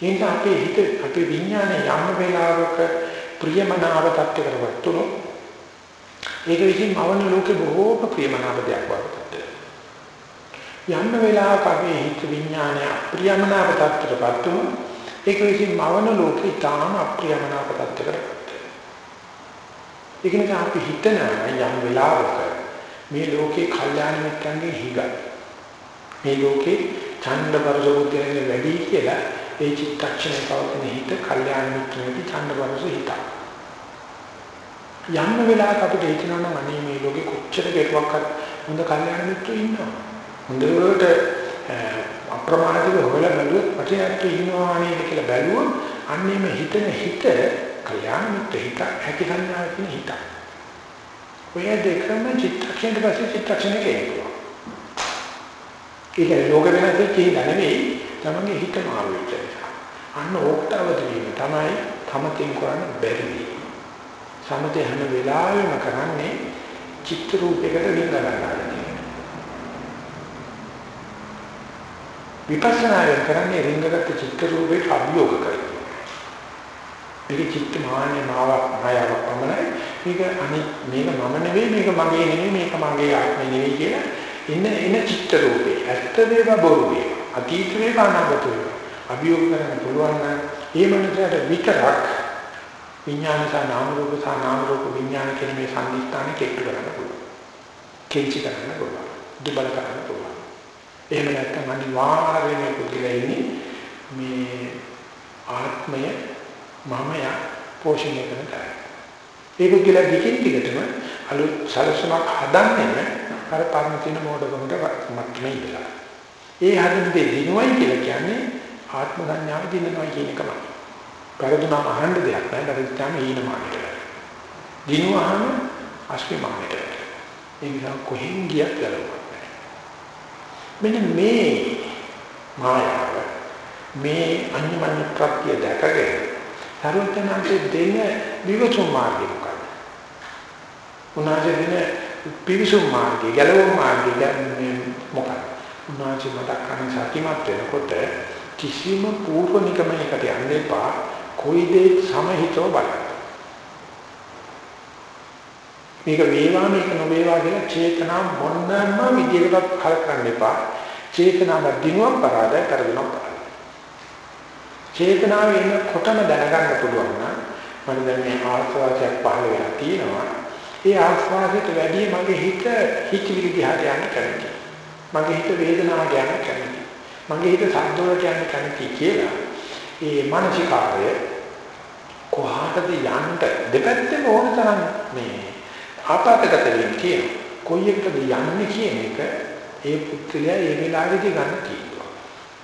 ඒක අපේ හිත අපේ විඥානේ යම් වෙලාවක ප්‍රියමනාප තත්ත්වයකට වතුනොත් ඒක විසින් මවන ලෝකේ බොහෝම ප්‍රියමනාප දෙයක් වගේ යන්න වෙලාවක අපේ හිත විඥානය අප්‍රියමනාප තත්ත්වයටපත් වුණොත් ඒක විසින් මවන ලෝකේ ඊටාම අප්‍රියමනාප තත්ත්වයකටපත් ඒක නිසා අපි හිතන යම් වෙලාවක මේ ලෝකේ කල්යාණ මිත්‍රන්ගේ හිගයි මේ ලෝකේ ඡන්ද පරසෝද්දයෙන් වැඩි කියලා ඒ චිත්තක්ෂණේ පවතින හිත කල්යාණ මිත්‍රන්ගේ ඡන්ද පරස හිත යම් වෙලාවක අපිට හිතනවා නම් අනේ මේ ලෝකේ කොච්චර කෙරුවක්වත් හොඳ කල්යාණ මිත්‍රයෝ ඉන්නවා. හොඳට අප්‍රමාදිත හොයලා බැලුවොත් ප්‍රතිහත්තු ඉන්නවා නේද කියලා බැලුවොත් අන්නේම හිතන හිත කල්යාණ මිත්‍ර හිත හැකි සංඥාවක් නේ හිත. ඔය දෙකම චිත්තක්ෂණයට පස්සේ චිත්තක්ෂණේ කියනවා. ඒක ලෝක වෙනස් කියන නෙවෙයි තමන්ගේ හිත මාරු වෙච්ච නිසා. අන්න ඕක්තාවද වීම තමයි තමතින් කරන්න බැරි. සමතේ හැම වෙලාවෙම කරන්නේ චිත්ත රූපයකට රිංග ගන්නවා. විපස්සනායෙන් කරන්නේ රිංගගත් චිත්ත රූපේ අභියෝග කරනවා. මේක චිත්ත මාන්නේ මාව මායාව පමණයි. මේක අනිත් මේක මම නෙවෙයි මේක මගේ නෙවෙයි මේක මගේ ආත්මය නෙවෙයි කියලා ඉන්න එන චිත්ත රූපේ ඇත්ත වේවා බොරු වේවා අතීත වේවා අනාගත වේවා අභියෝග කරන්න පුළුවන් නම් ඒ මනසට විතරක් විඥාන සහ නාම රූප සහ නාම රූප විඥාන කියන මේ සංදිස්ථානෙ කෙට්ටු කරන්න පුළුවන්. කෙන්චි කරන්න පුළුවන්. දුබල කරන්න පුළුවන්. එහෙම නැත්නම් අනිවාර්යයෙන්ම පුදුලා ඉන්නේ මේ ආත්මය මමය පෝෂණය කරන තරයි. ඒක කියලා දිගින් දිගටම අලුත් සලසමක් හදන්නේ අර පරණ තින මොඩකමට මත්මේ ඉඳලා. ඒ හදන දේ දිනුවයි කියලා කියන්නේ ආත්ම සංඥාව දිනනවා කියන එකමයි. පෙරදුනාම අහන්න දෙයක් නැහැ. පරිත්‍යාම හීනමානට. දිනුවාම අස්මිමානට. ඒ නිසා කොහෙන් ගියත් ගලවනවා. මෙන්න මේ මායාව මේ අනිමඤ්ඤ ප්‍රත්‍ය දැකගෙන සරුවචනාංශයේ දෙන විවචුම් මාර්ගය මොකක්ද? උනාසේ දෙන පිවිසුම් මාර්ගය, ගැලවුම් මාර්ගය මොකක්ද? උනාසේ මතක් කරන සත්‍යමත් වෙනකොට කිසිම පූර්ව නිගමනයකට යන්න එපා. කොයි දේ සමහිතව බලන්න. මේක වේවා මේක නොවේවා කියලා චේතනා මොනම විදියකටත් කලකන්න එපා. චේතනාව දිනුවම් පරාදයි කරදිනම් පරාදයි. චේතනාව එනකොටම දැනගන්න පුළුවන් නම් මම දැන් මේ ආස්වාදයක් පහළ වෙලා තියෙනවා. ඒ ආස්වාදයට වැඩි මගේ හිත හිතවිලි දිහාට යන්න කැමතියි. මගේ හිත වේදනාවට යන්න කැමතියි. මගේ හිත සද්දවලට යන්න කැමතියි කියලා. ඒ මානසිකාරය කොහාටද යන්න දෙපැත්තම ඕන තරම් මේ ආපතකට වෙන්නේ කියන කොයි එකද යන්නේ කියන එක ඒ පුත්‍රයා ඒ වෙලාවේදී ගන්න තියෙනවා.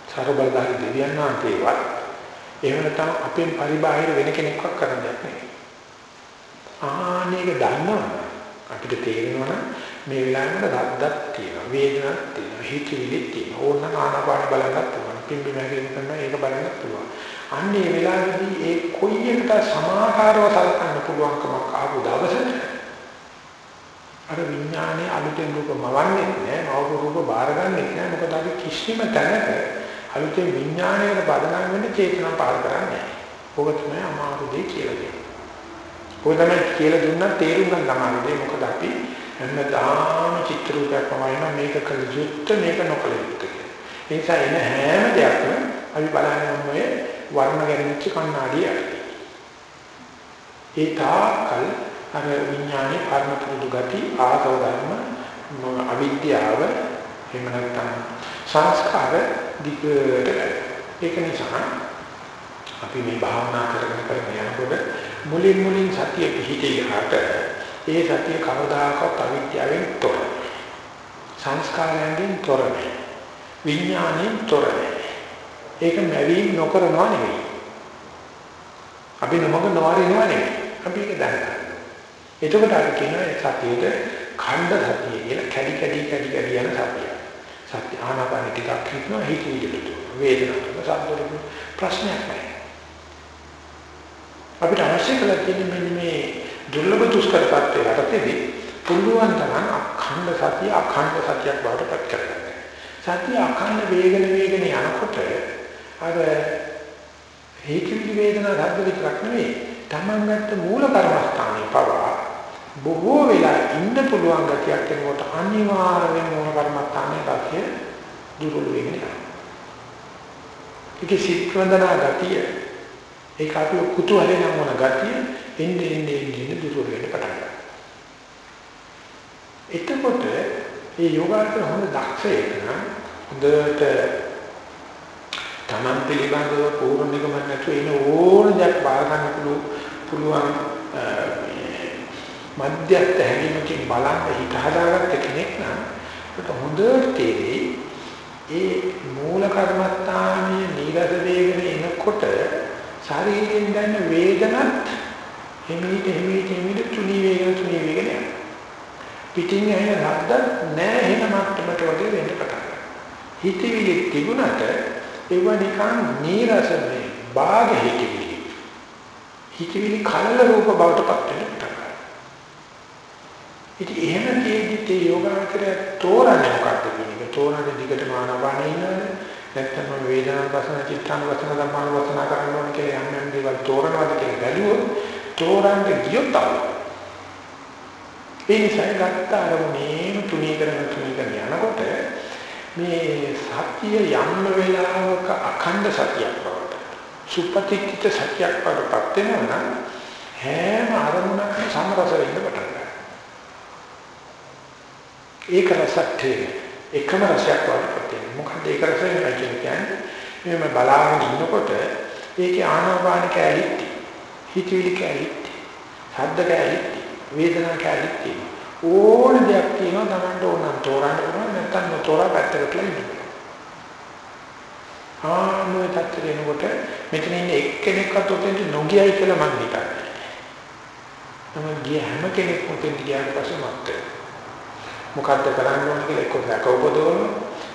සර්වබලධාරී දෙවියන් වහන්සේවත් එහෙම නැත්නම් අපෙන් පරිබාහිර වෙන කෙනෙක්වත් කරන්න දෙයක් නෙවෙයි. ආනේක දන්නවා අපිට තේරෙනවා නම් මේ වෙලාවෙම රද්දක් තියෙනවා වේදනක් තියෙනවා හිතවිලි තියෙනවා ඕනනම් ආනාපාන බලන්නත් පුළුවන් පිම්බි මැගෙන්න කරනවා ඒක බලන්නත් පුළුවන් අන්න ඒ වෙලාවේදී ඒ කොයි එකට සමාකාරව සලකන්න පුළුවන්කමක් ආපු දවසට අර විඥානයේ අලුතෙන් රූප මවන්නේ නැහැ, මවපු රූප බාරගන්නේ නැහැ. මොකද අපි කිසිම තැනක අලුතෙන් විඥානයකට බදනම් වෙන්න චේතනා පාල කරන්නේ නැහැ. ඕක තමයි අමාරු දෙය කියලා කියන්නේ. ඔය තමයි කියලා දුන්නා තේරුම් ගන්න අමාරුයි. මොකද අපි හැමදාම චිත්‍ර රූපයක් වයින් මේක කළ යුත්තේ මේක නොකළ යුත්තේ. ඒ නිසා එන හැම දෙයක්ම අපි බලන්නේ මොයේ වර්ණ ගැනීමච්ච කණ්ණාඩිය. ඒ තාකල් අර විඥානේ කර්ම පුරුදු ගති ආසව ධර්ම අවිද්‍යාව එහෙම නැත්නම් සංස්කාර දිගට ඒක නිසා අපි මේ භාවනා කරගෙන කරගෙන යනකොට මුලින් මුලින් සතිය පිහිටියාට ඒ සතිය කවදාකවත් අවිද්‍යාවෙන් තොර සංස්කාරයෙන් තොර විඥාණයෙන් තොර ඒක මැවීම නොකරනවා නෙවෙයි. අපි නොමග නොවරිනවා නෙවෙයි. අපි ඒක දැනගන්න. එතකොට අපි කියනවා සතියේද ඛණ්ඩ සතිය කියලා කැඩි කැඩි කැඩි කැඩි යන සතිය සත්‍ය ආනාපාන ටිකක් හිටනවා හිතවිලිට වේදනාවක් සද්දවල ප්‍රශ්නයක් නැහැ අපිට අවශ්‍ය කරලා තියෙන්නේ මෙන්න මේ දුර්ලභ දුෂ්කර තත්ත්වයට යටතේදී පුළුවන් තරම් අඛණ්ඩ සතිය අඛණ්ඩ සතියක් බවට පත් කරගන්න. සතිය අඛණ්ඩ වේගන වේගන යනකොට අර හේතුවිලි වේදනා ධර්ම විතරක් නෙවෙයි තමන් ගත්ත මූල කර්මස්ථානයේ පවා බොහෝ වෙලා ඉන්න පුළුවන් ගතියක් එනකොට අනිවාර්යයෙන්ම මූල කර්මස්ථානයේ ගතිය දුර්වල වෙන්නේ නැහැ. ඒක සිත්වන්දනා ගතිය ඒක අපි කුතුහලයෙන් වුණ ගතිය එන්නේ එන්නේ එන්නේ දුර වෙන්න පටන් ගන්නවා. එතකොට මේ යෝගාචර හොඳ දක්ෂයෙක් නම් හොඳට තමන් පිළිබඳව පූර්ණ නිගමන නැතුව එන ඕන දෙයක් බාර ගන්න පුළුවන් මධ්‍යස්ථ හැඟීමකින් බලන්න හිත හදාගත්ත කෙනෙක් නම් ඒක හොඳට තේරෙයි ඒ මූල කර්මත්තානිය නිරත වේගන එනකොට ශරීරයෙන් දැනෙන වේදනත් හිමීට හිමීට හිමීට තුනී වේගන තුනී වේගන යනවා. පිටින් ඇහෙන ශබ්ද නෑ එන මට්ටමට වගේ වෙන්න පටන් ගන්නවා. හිතවිලි තිබුණට ඒව නිකන් නීරසනේ බාග හිතවිලි. හිතවිලි කලල රූප බවට පත් වෙන පටන් ගන්නවා. ඉතින් එහෙම කියෙද්දි ඒ යෝගාවචරය තෝරන්නේ මොකක්ද කියන එක තෝරන්නේ දිගටම ආනපානේ ඉන්නවනේ නැත්නම් මම වේදනාව වසන චිත්තාන වසන ධම්මාන වසන කරන්න ඕන කියලා යම් යම් දේවල් තෝරනවාද කියලා බැලුවොත් තෝරන්න ගියොත් තමයි. ඒ නිසා ගත්ත අරමුණේම තුනී කරන තුනී කරන යනකොට මේ සත්‍ය යම් වෙලාවක අඛණ්ඩ සතියක් බවට සුපතික්කිත සත්‍යයක් බවට වෙනවා නම් හැම අරමුණක්ම සමරස වෙන්න පටන් ගන්නවා. ඒක රසක් එකම රසයක් වඩපත් වෙනවා. මොකද ඒක රසයෙන් කියන්නේ මේ බලාගෙන ඉන්නකොට ඒකේ ආනාපාන කැලිටි, හිතවිලි කැලිටි, ශබ්ද කැලිටි, වේදනා කැලිටි ඕන දෙයක් තියෙනවා Tamanට ඕන තෝරන්න පුළුවන් නැත්නම් නොතෝරා පැත්තකට ඉන්න. ආනෝය තත්ත්වෙනකොට මෙතන ඉන්නේ එක්කෙනෙක්වත් ඔතෙන්ට නොගියයි කියලා මම හිතන්නේ. මම ගිය හැම කෙනෙක්ම ඔතෙන්ට ගියාට පස්සේ මත් වෙනවා. මොකද්ද කරන්න ඕන කියලා එක්ක දැක උපදවන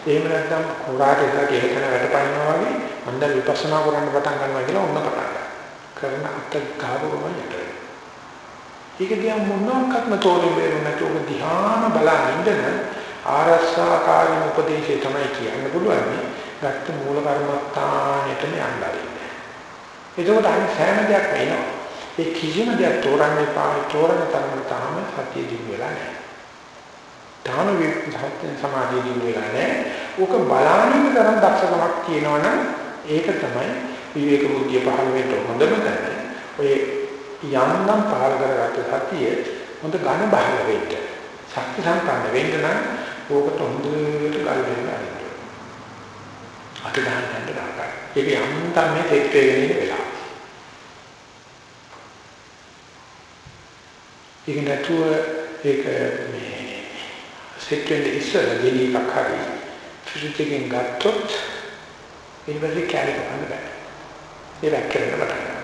එහෙම නැත්නම් කුරාට එක කෙලකන වැටපනිනවා වගේ මන්ද විපස්සනා කරන්න පටන් ගන්නවා කියලා ඔන්න පටන් කරන අත ගාවම යට ඒක දිහා මොනවාක්වත්ම තෝරෙන්න බැරි නැතුව දිහාම බලන් ඉඳන ආරස්සාකාරී උපදේශය තමයි කියන්න පුළුවන්. ගත්ත මූල කර්මත්තානෙටම යන්න ආරින්න එතකොට අනිත් සෑම දෙයක්ම එනවා. ඒ කිසිම දෙයක් තෝරන්න එපා. තෝරන තරම තාම සතිය දිනු වෙලා නැහැ. තාම සමාධිය දිනු වෙලා නැහැ. ඕක බලාගෙන තරම් දක්ෂකමක් තියෙනවනම් ඒක තමයි විවේක බුද්ධිය පහළ වෙන්න හොඳම තැන. ඔය යන්නම් පහළ කරගත්ත සතිය හොඳ ඝන බහල වෙන්න. ශක්ති සම්පන්න වෙන්න නම් ඕකට හොඳට ගල් වෙන්න ආරින්න. අත ගන්න යන්න දාගන්න. ඒක යන්තම් මේ තෙත් වෙගෙන ඉන්න වෙලාව. ඒක නැතුව ඒක මේ සෙට් වෙන්න ඉස්සර ගෙඩි එකක් හරි ෆ්‍රිජ් එකෙන් ගත්තොත් ඊපස්සේ කැලේ ගන්න බෑ. ඒක වැක්කෙන්න පටන් ගන්නවා.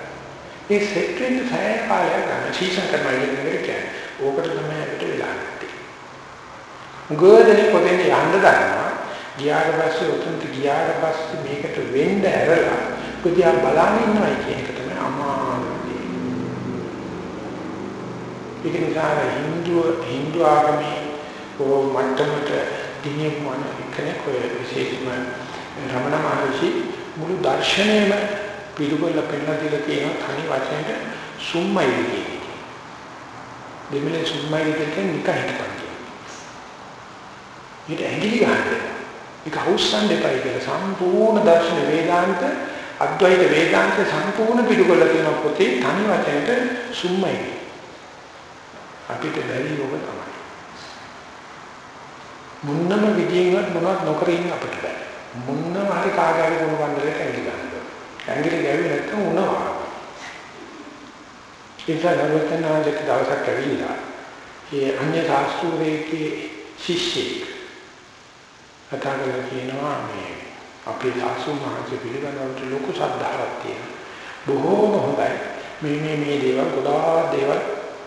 මේ සෙට් වෙන්න සෑය කාලයක් ගන්න සීසන් කරනවා කියන එක කියන්නේ. ඕකට තමයි අපිට වෙලා නැත්තේ. ගොඩනේ පොතෙන් යන්න ගන්නවා. ගියාට පස්සේ උතුම්ට ගියාට පස්සේ මේකට වෙන්න ඇරලා පුදියා බලන්න ඉන්නවා කියන එක තමයි අමාරු දේ. ඒක නිසා හින්දු හින්දු ආගමේ ඕ මට්ටමට දිනෙමුන කෙනෙක් ඔය විශේෂම රමණ මහර්ෂි මුළු දර්ශනයම පිළිගොල්ල පෙන්නලා දීලා තියෙන තනි වචනෙට සුම්මයි කියන්නේ. දෙමළේ සුම්මයි දෙකෙන් නික හිටපන් කියනවා. ඊට ඇඟිලි ගන්න. ඒක හවුස්සන් දෙපයි කියලා සම්පූර්ණ දර්ශන වේදාන්ත අද්වෛත වේදාන්ත සම්පූර්ණ පිටුකොල්ල කියන පොතේ තනි වචනයට සුම්මයි. අපිට බැරි යෝග තමයි. මුන්නම විදියෙන්වත් මොනවත් නොකර ඉන්න අපිට බෑ. මුන්නම හරි කාගාරේ කොන බණ්ඩලට ඇඟිලි ගන්න. ඇඟිලි ගැවි නැත්නම් උනවා. ඒක නරකනාදක දවසක් ඇවිල්ලා ඒ අන්‍ය ශාස්ත්‍රයේ ශිෂ්‍යෙක් කතා කරලා කියනවා මේ අපේ සාසුන් වහන්සේ පිළිබඳව ලොකු ශ්‍රද්ධාවක් තියෙනවා. බොහෝම හොඳයි. මේ මේ මේ දේවල් ගොඩාක් දේවල්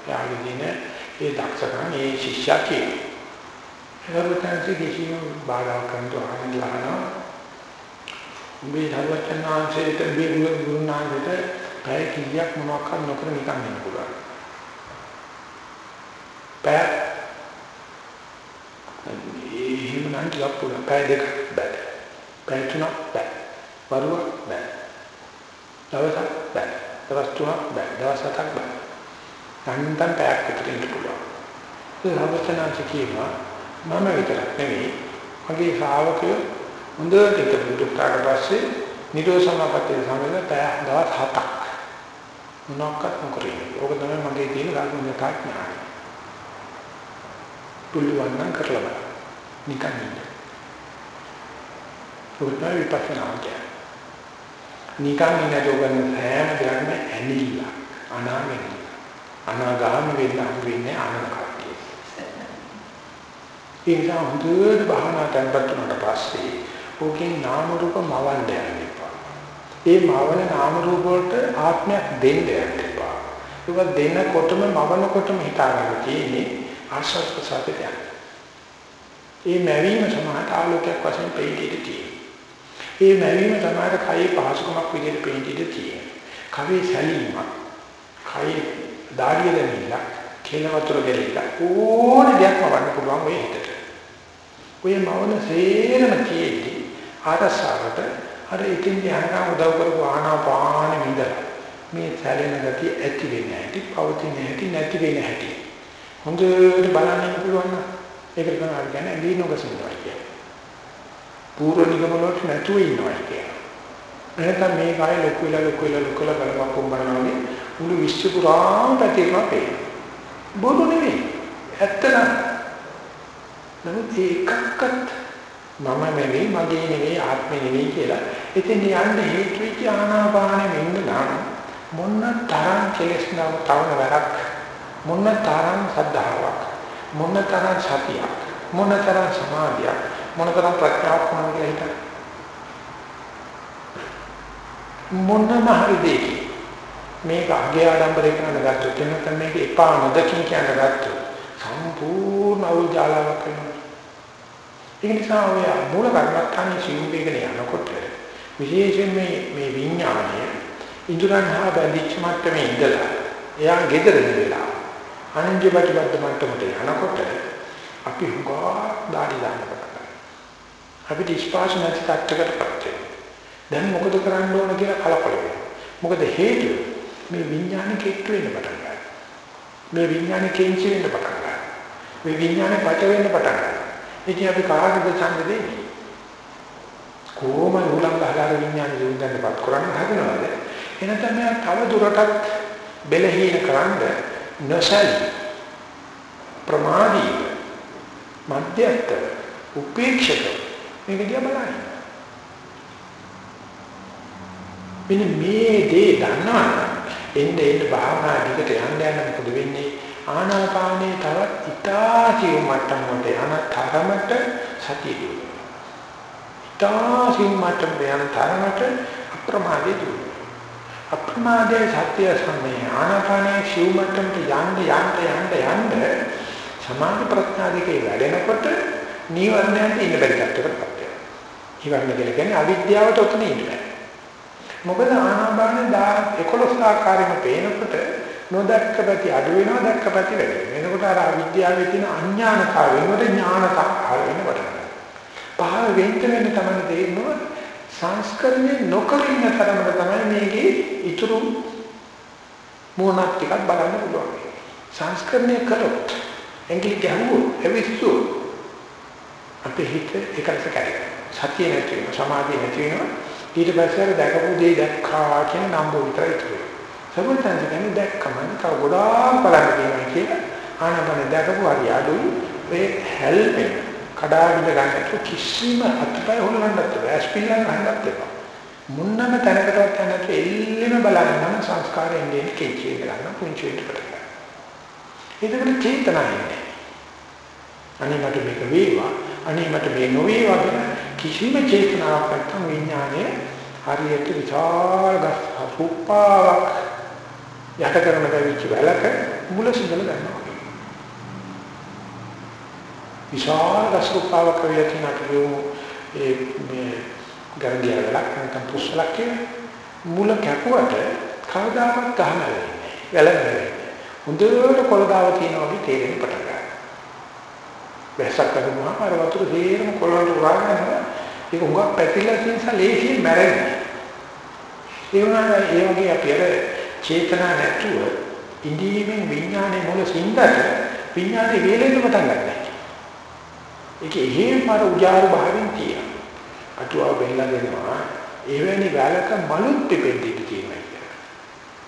යාගෙන ඒ දක්ෂකම් ඒ ශිෂ්‍යා කියනවා. සර්වඥාන්සේ කිසිම බාධා කරන්න ආනන්දලහන මේ සර්වඥාන්සේට මේ ගුරුනාන්සේට පැය කීයක් මොනවාක් නොකර නිකන් ඉන්න පුළුවන්. පැය එහෙම නම් ටිකක් පුළුවන්. පැය දෙක බෑ. පැය තුනක් බෑ. වරුවක් බෑ. දවසක් බෑ. දවස් තුනක් බෑ. දවස් හතක් බෑ. අන්තම් පැයක් විතර ඉන්න පුළුවන්. ඒ අවස්ථනාංශ කියනවා මම විතරක් නෙවෙයි මගේ ශ්‍රාවකයෝ හොඳට ඉතින් පස්සේ නිරෝධ සමාපත්තිය සමග පැය දවස් හතක් මොනක්වත් නොකරේ. ඕක තමයි මගේ තියෙන ධර්මඥතා ඥානය. පුළුවන් නම් කරලා බලන්න. නිකන් ඉන්න. උත්තරී විපස්සනා කියන්නේ. නිකන් ඉන්න දෝගන හැම දෙයක්ම ඇනිල්ල අනාමෙන්න. අනාගාම වෙන්න හම් වෙන්නේ අනනකතිය. ඒ නිසා හොඳට භාවනා කරපත් වුණාට පස්සේ ඕකෙන් නාම රූප මවන්න යන්නේ. ඒ මවන නාම රූප වලට ආත්මයක් දෙන්න යන්න එපා. ඒක දෙන්නකොටම මවනකොටම හිතා ගන්න තියෙන්නේ ආශ්වාස ප්‍රසාරයට යන්න. ඒ මැවීම සමාහට ආලෝකයක් වශයෙන් පෙන්නීට තියෙනවා. ඒ මැවීම තමයි කයේ පහසුකමක් විදිහට පෙන්නීට තියෙනවා. කවේ සැලීමක්, කයේ දාඩිය දැමීමක්, කෙල වතුර ගැලීලා ඕන දෙයක් වවන්න පුළුවන් ඔය හිතට. ඔය මවන සේරම තියෙන්නේ ආරසාවට අර ඉතින් යනවා උදව් කරපු ආනාපාන විඳලා මේ සැලෙන ගතිය ඇති වෙන්නේ නැති පවතින හැටි නැති වෙන හැටි. හොඳට බලන්න පුළුවන් නම් ඒකට තමයි අපි කියන්නේ ඇලී නොගසනවා කියන්නේ. පූර්ව නිගමන වලට නැතුව ඉන්නවා කියන්නේ. එහෙනම් මේ කාය ලොකු වෙලා ලොකු වෙලා ලොකු වෙලා බලපං කොම්බනවා වගේ මුළු විශ්ව පුරාම පැතිරෙනවා පේනවා. බොරු නෙවෙයි ඇත්ත නම් නමුත් ඒකක්වත් මම නෙවෙයි මගේ නෙවෙයි ආත්මෙ නෙවෙයි කියලා. ඉතින් යන්න හේතු වෙච්ච ආනාපානෙ මෙන්න නම් මොන්න තරම් කෙලස් නම් තවන වැඩක් මොන්න තරම් සද්ධාාවක් මොන්න තරම් සතියක් මොන්න තරම් සමාධියක් මොන්න තරම් ප්‍රඥාවක් මොනවද කියලා හිතන්න. මොන්නම හරි දෙයක් මේක අගේ ආඩම්බරේ කරන ගත්තොත් එන්නත් මේක එපා නොදකින් කියන ගත්තොත් සම්පූර්ණ අවුජාලාවක් වෙනවා. ඒ නිසා ඔය මූල කර්මස්ථානයේ සිව් වේගන යනකොට විශේෂයෙන් මේ මේ විඥානය ඉන්ද්‍රයන් හා බැඳිච්ච මට්ටමේ ඉඳලා එයා gedara වෙලා අනන්‍ය ප්‍රතිබද්ධ මට්ටමට යනකොට අපි හුඟා දාඩි දාන්න පටන් අපි ඩිස්පාස් නැති තත්ත්වයකටපත් දැන් මොකද කරන්න ඕන කියලා කලකොල වෙනවා. මොකද හේතුව මේ විඥානෙ කෙට්ටු වෙන්න පටන් ගන්නවා. මේ විඥානෙ කෙන්චි වෙන්න පටන් ගන්නවා. මේ විඥානෙ පට වෙන්න පටන් ගන්නවා. ඉතින් අපි කාටද ඡන්ද දෙන්නේ? කොහොම උලංග හදාර විඥාන ජීවිතයටපත් කරන්න හදනවද? එනතම තව දුරටත් බෙලහීන කරන්න නොසල් ප්‍රමාදී මධ්‍යස්ථ උපේක්ෂක මේක දිහා බලන්න. මෙන්න මේ දේ දන්නවනම් එන්න එන්න භාවනා දිගට යන්න යන මොකද වෙන්නේ? ආනාපානේ තවත් ඉතාසිය මට්ටමකට යන තරමට සතිය දියුණු. ඉතාසිය මට්ටමට යන තරමට අප්‍රමාදයේ දියුණු. අප්‍රමාදයේ සත්‍ය සම්මේ ආනාපානේ සිව් මට්ටමට යන්න යන්න යන්න යන්න සමාධි ප්‍රඥා දෙකේ වැඩෙනකොට නීවරණයන්ට ඉන්න බැරි තත්ත්වයකටපත් වෙනවා. ඊවරණ කියලා කියන්නේ අවිද්‍යාවට උතන ඉන්නේ. මොකද ආනාපානේ 11 ආකාරයෙන්ම පේනකොට නොදැක්ක පැති අඩු වෙනවා දැක්ක පැති වැඩි වෙනවා. එනකොට අර අවිද්‍යාවේ තියෙන අඥානතාව වෙනකොට ඥානතාව වෙන වටනවා. පහළ වෙන්න වෙන තමයි තේරෙනවා සංස්කරණය නොකර ඉන්න තරමට තමයි මේකේ ඉතුරු මොනක් ටිකක් බලන්න පුළුවන්. සංස්කරණය කළොත් එංගලි ගැහුවොත් එවිස්සු අපේ හිත එකලස කැඩෙනවා. සතිය නැති වෙනවා සමාධිය නැති වෙනවා ඊට පස්සේ අර දැකපු දේ දැක්කා කියන නම්බු විතරයි ඉතුරු වෙන්නේ. සබුතන් කියන්නේ දැක්කම තව ගොඩාක් බලන්න තියෙනවා කියලා ආනපන දැකපු හරි අඩුයි ඒ හැල්පෙන කඩාවිද ගන්න කිසිම අත්පය හොලවන්නත් බෑ ස්පිල්ලන් ගන්නත් එපා. මුන්නම තැනකටවත් යන්නත් එල්ලෙම බලන්න සංස්කාරයෙන් දෙන්නේ කෙන්චේ ගන්න පුංචි වෙන්න පටන් ගන්නවා. ඒකට චේතනාවක් අනේ මට මේක වේවා අනේ මට මේ නොවේවා කියන කිසිම චේතනාවක් නැත්නම් විඥානයේ හරියට විචාර රූපාවක් යට කරන දෙවිච්ච වැලක මුල සිඳල ගන්නවා. විශාල රසරූපාවක් කියලා කියන අපේ ඒ මේ ගරගිය වැලක් නැත්නම් පුස්සලක් මුල කැපුවට කවදාවත් ගහන්න වෙන්නේ වැලක් හොඳට කොළදාව තියෙනවා වගේ තේරෙන්න පටන් ගන්නවා. වැස්සක් කරගුවාම අර වතුර තේරම කොළවලට උරාගෙන ඒක උඟක් පැතිලා තියෙන නිසා ලේසියෙන් මැරෙන්නේ. ඒ වුණා ඒ වගේ අපි අර චේතනා නැතුව ඉඳීමෙන් විඥානයේ මුල සින්දට විඥානේ වේලෙන්න පටන් ගන්නවා. ඒක එහෙම අර උජාරු භාවයෙන් තියෙනවා. අටුවා බෙල්ලා දෙනවා එවැනි වැලක මලුත් පිපෙද්දී තියෙනවා කියලා.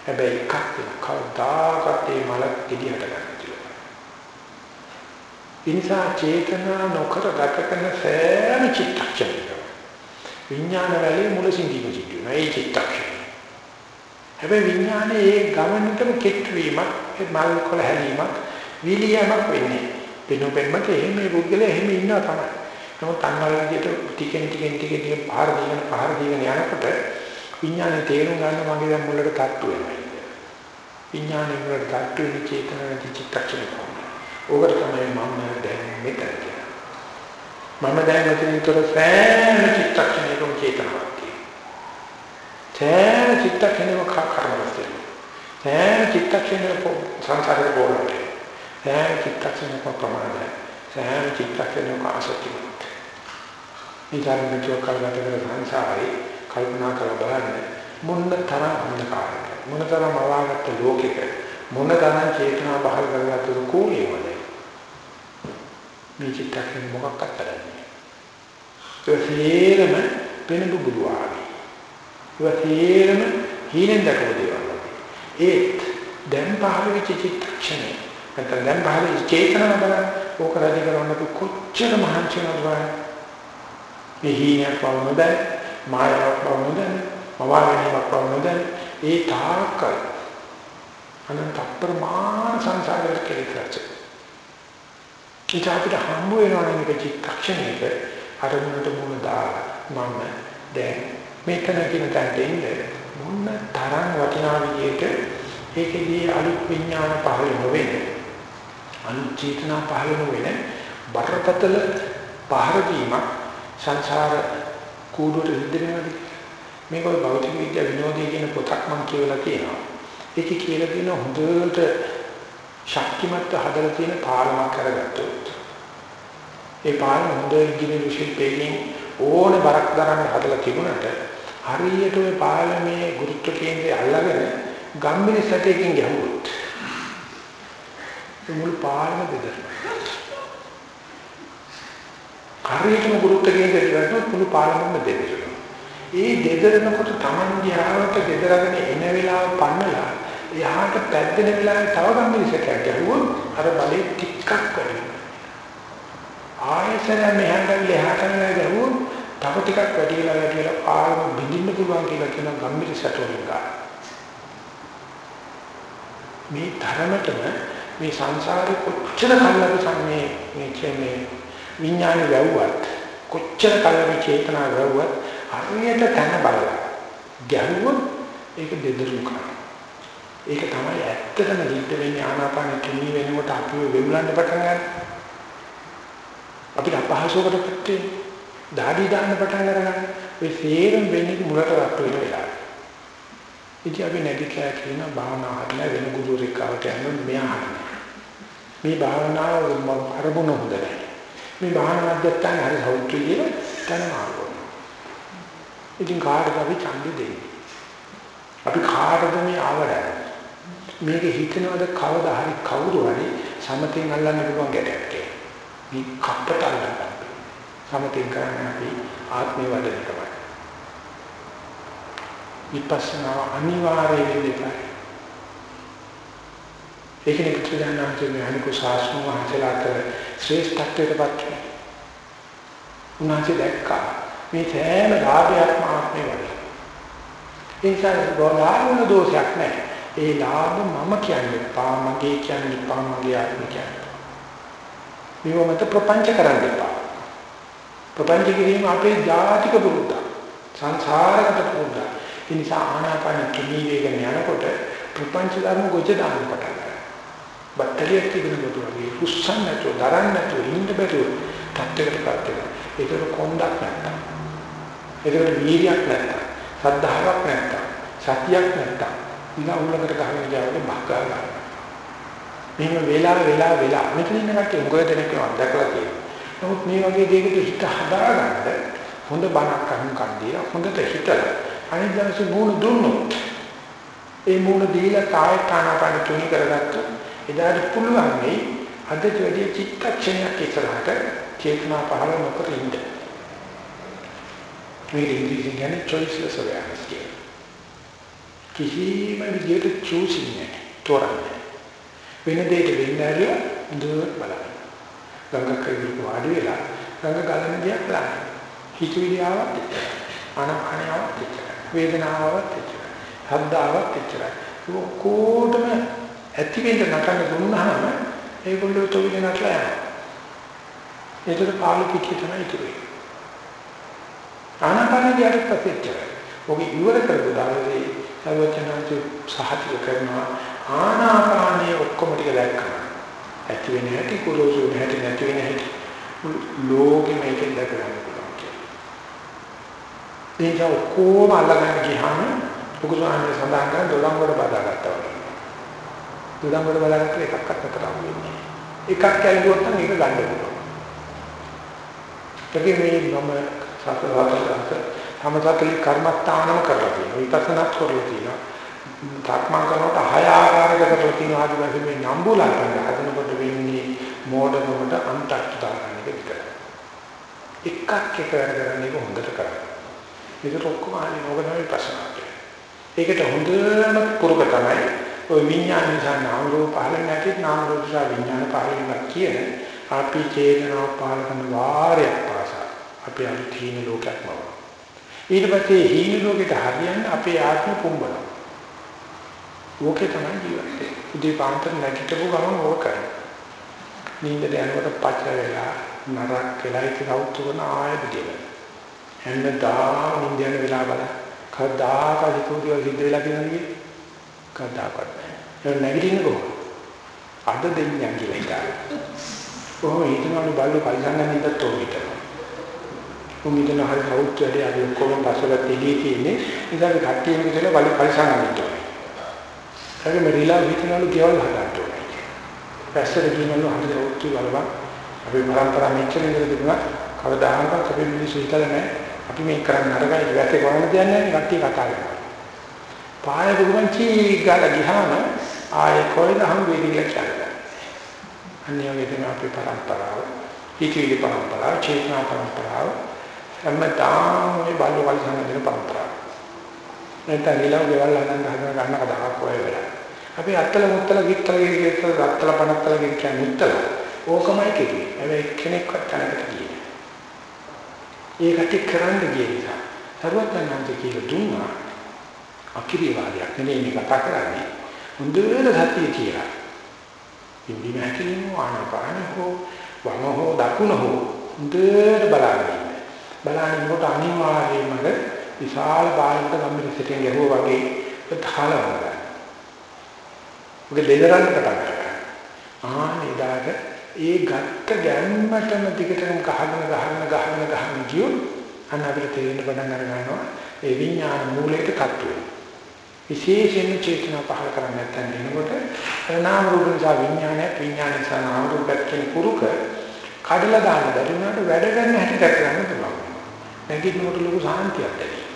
හැබැයි එකක් කවදාකත් ඒ මල ගෙඩියට ගන්න. ඉනිසා චේතනා නොකර ගත කරන සෑම චිත්තක්ෂණයකම විඥාන වලේ මුල සිඳීම සිදු වෙනවා ඒ චිත්තක්ෂණය. හැබැයි විඥානයේ ඒ ගමනටම කෙට් වීමක් ඒ මල් කොළ හැලීමක් විලියමක් වෙන්නේ. පිනුපෙන්නට එහෙම මේ පුද්ගලයා එහෙම ඉන්නවා තමයි. නමුත් අන්නවල විදිහට ටිකෙන් ටිකෙන් ටිකෙන් ටිකෙන් පහර දීගෙන පහර දීගෙන යනකොට විඥානේ තේරුම් ගන්න මගේ දැන් මුලට තට්ටු වෙනවා. විඥානේ මුලට තට්ටු වෙන චේතනාවේ චිත්තක්ෂණය. ඕකට තමයි මම දැන් මෙතන කියන්නේ. මම දැන් මෙතනතර සෑම චිත්තක්ෂණයකම චේතනාවක් තියෙනවා. සෑම චිත්තක්ෂණයකම කර්මයක් තියෙනවා. සෑම චිත්තක්ෂණයකම සංකාරය බෝලට. සෑම චිත්තක්ෂණයකම ප්‍රමාණය. සෑම චිත්තක්ෂණයකම ආසතියක්. ඊතරම් චෝක කල්පනා කරන සංසාරේ කල්පනා කරලා බලන්න මොන තරම් අන්ධකාරයක මොන තරම් අවාගත්ත ලෝකෙක මොන තරම් චේතනා බහල් කරගත්තු කෝලියවද මේ චිත්තයෙන් මොකක්වත් කරන්නේ ඒ සියරම පෙන බුබුලු ආවි ඒ සියරම හීනෙන් දකව දේවල් ඒත් දැන් පහළ වෙච්ච චිත්තක්ෂණය නැත්නම් දැන් පහළ වෙච්ච චේතනාව බලන්න ඕක රැදි කරන්න කොච්චර මහන්සි වෙනවද මේ හීනයක් බව නොදැන මායාවක් බව නොදැන මවාගෙනීමක් බව නොදැන ඒ තාකල් අනන්ත අප්‍රමාණ සංසාරයක් කෙරෙහිච්ච. ඒක අපිට හම්බ වෙනවා නේද චිත්තක්ෂණයක අරමුණට මුල දාලා මම දැන් මෙතන කියන තැනට ඉන්නේ මොන තරම් වටිනා විදියට ඒකෙදී අලුත් විඥාන පහළ නොවෙන්නේ අලුත් චේතනා පහළ නොවෙන බරපතල පහර දීමක් සංසාර කූඩුවට සිද්ධ වෙනවා මේක භෞතික විද්‍යා විනෝදයේ කියන පොතක් මම කියවලා තියෙනවා. ඒකේ කියලා තියෙන හොඳට ශක්තිමත් හදලා තියෙන පාලමක් කරගත්තොත් ඒ පාලම හොඳ ඉංජිනේරු ශිල්පයෙන් ඕන බරක් දරන්න හදලා තිබුණාට හරියට ওই පාලමේ ගුරුත්ව කේන්ද්‍රය අල්ලගෙන ගම්මිරි සැටයකින් ගැහුවොත් ඒ මුළු පාලම බෙදෙනවා හරියටම ගුරුත්ව කේන්ද්‍රය වැටුනොත් මුළු පාලමම බෙදෙනවා ඒ දෙදරනකොට Taman දිහාවට දෙදරගෙන එන වෙලාව පන්නලා එහාට පැද්දෙන වෙලාවේ තව ගම්මිරිසක් ගැහුවොත් අර බලේ ටිකක් වැඩි වෙනවා. ආයෙසර මෙහාට එහාට ගැහුවොත් තව ටිකක් වැඩි වෙලා වැඩි වෙලා ආරම බිඳින්න පුළුවන් කියලා කියන ගම්මිරිසට වලින් මේ ධර්මතම මේ සංසාරේ කොච්චර කල්ලාද සම්මේ මේ කියන්නේ විඥානේ වැව්වත් කොච්චර කල්ලාද චේතනා වැව්වත් හරියට තන බලලා ගැහුවොත් ඒක දෙදරු කරනවා ඒක තමයි ඇත්තටම සිද්ධ වෙන්නේ ආනාපාන තුනී වෙනකොට අපිව වෙවුලන්න පටන් ගන්න. අපිට අපහසුකටපත් වෙන්නේ. দাঁඩි දාන්න පටන් අරගන්න. ඒ සේරම වෙන්නේ මුලට වත් වෙන වෙලාවට. ඉතින් අපි නැගිටලා කියන භාවනාව හදලා වෙන ගුරුවරයෙක් කාට යන්න මෙයා හදනවා. මේ භාවනාව අරමුණ හොඳ නැහැ. මේ භාවනාව දැක්කම හරි සෞඛ්‍ය කියලා තනමාරු. ඉතින් කාටද අපි ඡන්දෙ දෙන්නේ? අපි කාටද මේ ආවඩන්නේ? මේක හිතනවාද කවදා හරි කවුරු හරි සමතෙන් අල්ලන්න පුළුවන් ගැටයක් කියලා. මේ කප්පට අල්ලන්න. සමතෙන් කරන්නේ අපි ආත්මේ වඩන එකමයි. විපස්සනා අනිවාර්යයෙන් දෙපයි. ඒකනේ පුදුජානන්තයේ අනිකෝ ශාස්ත්‍රම වහන්සේලාට ශ්‍රේෂ්ඨත්වයට පත් වෙනවා. උන්වහන්සේ දැක්කා මේ සෑම ලාභයක්ම ආත්මේ වගේ. ඒ නිසා ගෝලාවන දෝෂයක් නැහැ. ඒ ලාභ මම කියන්නේ පා මගේ කියන්නේ පා මගේ ආත්මය කියන්නේ. මේව මත ප්‍රපංච කරන්න එපා. ප්‍රපංච කිරීම අපේ ජාතික පුරුද්ද. සංසාරගත පුරුද්ද. ඒ නිසා ආනාපාන කිමී වේගන යනකොට ප්‍රපංච ධර්ම ගොජ දාන්න පටන් ගන්නවා. බත්තරියක් තිබුණොත් වගේ හුස්සන් නැතුව දරන්න නැතුව ඉන්න බැරුව තත්ත්වයකටපත් වෙනවා. ඒකට කොන්දක් නැත්තම්. ඒකට වීර්යයක් නැත්තම්. සද්ධාාවක් නැත්තම්. සතියක් නැත්තම්. නිකන් උල්ලකට ගහගෙන ගියාම බක්කා ගන්නවා. මෙහෙම වෙලා වෙලා වෙලා මෙතන ඉන්න කට්ටිය උගය දෙනෙක් දැකලා තියෙනවා. නමුත් මේ වගේ දෙයකට හිත හදාගන්න හොඳ බණක් අහන්න කන්දිය හොඳට හිතලා අනිත් දවසේ මූණ දුන්නොත් ඒ මූණ දීලා කාය කානාපාන තුනි කරගත්තොත් එදාට පුළුවන් මේ අද වැඩි චිත්තක්ෂණයක් ඉස්සරහට චේතනා පහළ නොකර ඉන්න. මේ ඉංග්‍රීසි කියන්නේ choiceless awareness කියන්නේ. කිසිම විදිහට choosing නැහැ. තෝරන්නේ. වෙන දෙයක වෙන්න ඇරිය හොඳට බලන්න. ගංගා කයිවිල වාඩි වෙලා ගංගා ගලන දිහා බලන්න. හිතවිලි ආවත් අනහණාවක් වේදනාවක් එච්චරයි. හද්දාවක් එච්චරයි. කොහොමද ඇති වෙන්න නටන්න දුන්නාම ඒගොල්ලෝ තොවිල නටලා යනවා. ඒතර පාළු පිටිය තමයි ඉතුරු වෙන්නේ. ආනාපාන දිහාට පස්සෙච්චරයි. ඔබ ඉවර කරපු දවසේ සර්වචනන්තු සහතික කරනවා ආනාපානයේ ඔක්කොම ටික දැක්කම ඇති වෙන හැටි කුලෝසු නැති නැති වෙන හැටි ලෝකෙ මේකෙන් දැක ගන්න පුළුවන් කියලා. ඒක ඔක්කොම අල්ලගන්න ගියාම පුකුසාන්නේ සඳහන් කරන දොළම් වල බදාගත්තා වගේ. දොළම් වල බදාගත්ත එකක්වත් අතර වෙන්නේ. එකක් කැල්ලුවොත් නම් ඒක ගන්න පුළුවන්. ඒකේ මේ මම සතරවතට සමතකලි කර්මස්ථානම කරලා තියෙනවා. විපස්සනාත් කරලා තියෙනවා. ධර්මං කරනකොට හය ආකාරයකට කරලා තියෙනවා. ආදි වශයෙන් මේ නම්බුලා කරන හදනකොට වෙන්නේ මෝඩකමට අන්තර්ථ දාගන්න එක විතරයි. එකක් එක වැඩ කරන්නේ හොඳට කරන්නේ. මේක ඔක්කොම ආන්නේ මොකද විපස්සනා කියන්නේ. ඒකට හොඳම පුරුක තමයි ඔය විඥාන නිසා නාම රූප පහළ නැති නාම රූප නිසා විඥාන පහළ වෙනවා කියන අපි චේතනාව පහළ කරන වාරයක් පාසා අපි අර තීන ලෝකයක් බව. ඊට පස්සේ හීන ලෝකෙට හරියන්න අපේ ආත්ම කුඹන. ඕකේ තමයි ජීවිතේ. උදේ පාන්දර නැගිටපු ගමන් ඕක කරනවා. නින්දට යනකොට පච වෙලා නරක් වෙලා ඉති කවුතු කරන ආයෙත් දෙල. හැමදාම නින්ද යන වෙලාව බල. කවදාකවත් හිතුවේ සිද්ධ වෙලා කියනන්නේ කවදාකවත් නෑ. ඒක නැගිටින්න කොහොමද? අද දෙන්නේ කියලා හිතා. කොහොම හිතනවලු බල්ලෝ පරිසංගම් ඉදත් ඕක උමිදන හරි කවුත් වැඩි අද ඔක්කොම පස්සල තිලී තියෙන්නේ ඉතින් කට්ටිය මේක කියලා බලි පරිසංගම් ඉන්නවා. ඒකම රිලා විතනලු ගෙවල් හදන්න ඕනේ. පැස්සට කියනලු හරි කවුත් බලවා අපි පරම්පරා මෙච්චර ඉඳලා තිබුණා කවදාහක්වත් අපි මිනිස්සු හිතලා නැහැ. අපි මේක කරන්න අරගයි වැටේ කරන්න දෙයක් නැහැ කට්ටිය කතා කරනවා. පාය බුදුන් චී ගාලා ගියාම ආයේ කොයිද හම් වෙන්නේ කියලා. අනිවාර්යයෙන් තමයි අපේ පරම්පරාව. හිතවිලි පරම්පරාව, චේතනා පරම්පරාව හැමදාම මේ බල්ලෝ කල් සංගදෙන පරම්පරාව. නැත්නම් ඊළඟ ගෙවල් හදන්න හදන ගන්න කතාවක් ඔය වෙලා. අපි අත්තල මුත්තල ගිත්තල ගිත්තල අත්තල පනත්තල කියන්නේ මුත්තල. ඕකමයි කෙරුවේ. හැබැයි කෙනෙක්වත් තැනකට ගියේ. ඒකට කරන්න ගිය නිසා සරුවත්නන්ත කියලා දුන්නා අකිරිය වාදයක් නෙමෙයි මේ කතා කරන්නේ. හොඳට සතිය කියලා. ඉන්දි නැතිනම් ආනාපාන හෝ වම හෝ දකුණ හෝ හොඳට බලන්න. බලනකොට අනිවාර්යයෙන්ම විශාල බාහිර ගම්මිරිසටෙන් ගැහුවා වගේ තාලවල. ඔක දෙදරන්න පටන් ගන්නවා. ආනේ දාට ඒ ගත්ත ගැම්මටම දිගටම ගහගෙන ගහගෙන ගහගෙන ගහගෙන ගියොත් අන්න අපිට තේරෙන්න පටන් අර ගන්නවා ඒ විඥාන මූලයට කට්ටු වෙනවා. විශේෂයෙන්ම චේතනා පහල කරන්නේ නැත්නම් එනකොට නාම රූප නිසා විඥානය විඥාන නිසා නාම රූපයක් කියන කුරුක කඩලා දාන්න බැරි වුණාට වැඩ ගන්න හැටි දැක ගන්න පුළුවන්. නැගිටිනකොට ලොකු සාන්තියක් දැනෙනවා.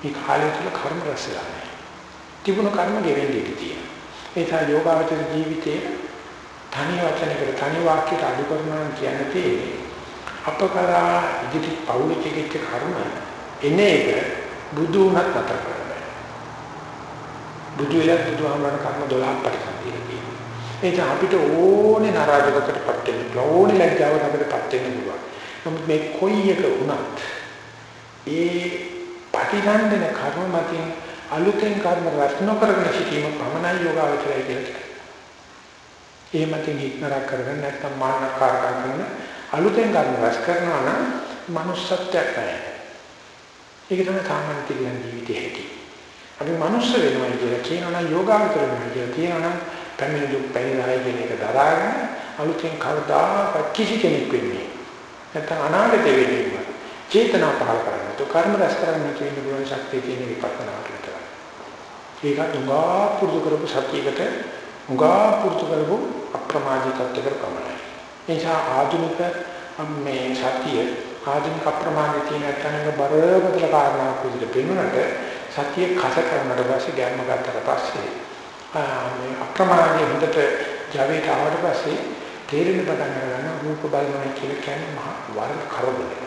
මේ කාලය තුල කර්ම රැස් වෙලා නැහැ. තිබුණ කර්ම ගෙවෙන්නේ ඉතිතියි. ඒසා යෝගාවචර ජීවිතයේ තනි වචනයකට තනි වාක්‍යයකට අඩු කරනවා කියන තියෙන්නේ අපකරා ඉදිරි පෞල චිකිච්ඡ කර්ම එන්නේ එක බුදු උනත් අතර කරන්නේ. බුදු වෙලා බුදුහාමරණ කර්ම 12ක් පරිසම්පීන ඒක අපිට ඕනේ නරාජකකටපත් වෙන්න ඕනේ ලැජ්ජාවට අපිටපත් වෙන්න පුළුවන්. නමුත් මේ කොයි එක වුණත් ඒ පටිගන්ධන කර්ම මතින් අලුතෙන් කර්ම රැස් නොකරගෙන සිටීම පමණයි යෝගාවචරය කියලා කියන්නේ. ඒ මතින් ඉක්නරක් කරගෙන නැත්නම් මානකාරකම් කරන අලුතෙන් කර්ම රැස් කරනවා නම් manussත්වයක් නැහැ. ඒක තමයි සාමාන්‍ය තිරියන් ජීවිතයේ හැටි. අපි මනුස්ස වෙනවා කියලා කියනවා නම් යෝගාවචර වෙනවා කියලා කියනවා නම් පැමිණි දුක් පැනිරහයි කියන එක දරාගෙන අලුතෙන් කවදාකවත් කිසි කෙනෙක් වෙන්නේ නැත්නම් අනාගතේ වෙන්නේ චේතනා පහල කරන්නේ તો කර්ම රැස් කරන්න තියෙන පුළුවන් ශක්තිය තියෙන විපස්සනාවට විතරයි. ඒක උඟා පුරුදු කරපු සතියකට උඟා පුරුදු කරපු අප්‍රමාදී තත්ත්වයකට පමණයි. ඒ නිසා ආධුනික මේ සතිය ආධුනික අප්‍රමාදී තියෙන නැත්නම් බරපතල කාරණාවක් විදිහට පෙන්වනට සතිය කස කරනට පස්සේ ගැම්ම ගත්තට පස්සේ මේ අප්‍රමාදී හොඳට ජවයට ආවට පස්සේ තේරෙන පටන් ගන්න රූප බලනවා කියලා කියන්නේ මහා වර්ග කරදරයක්.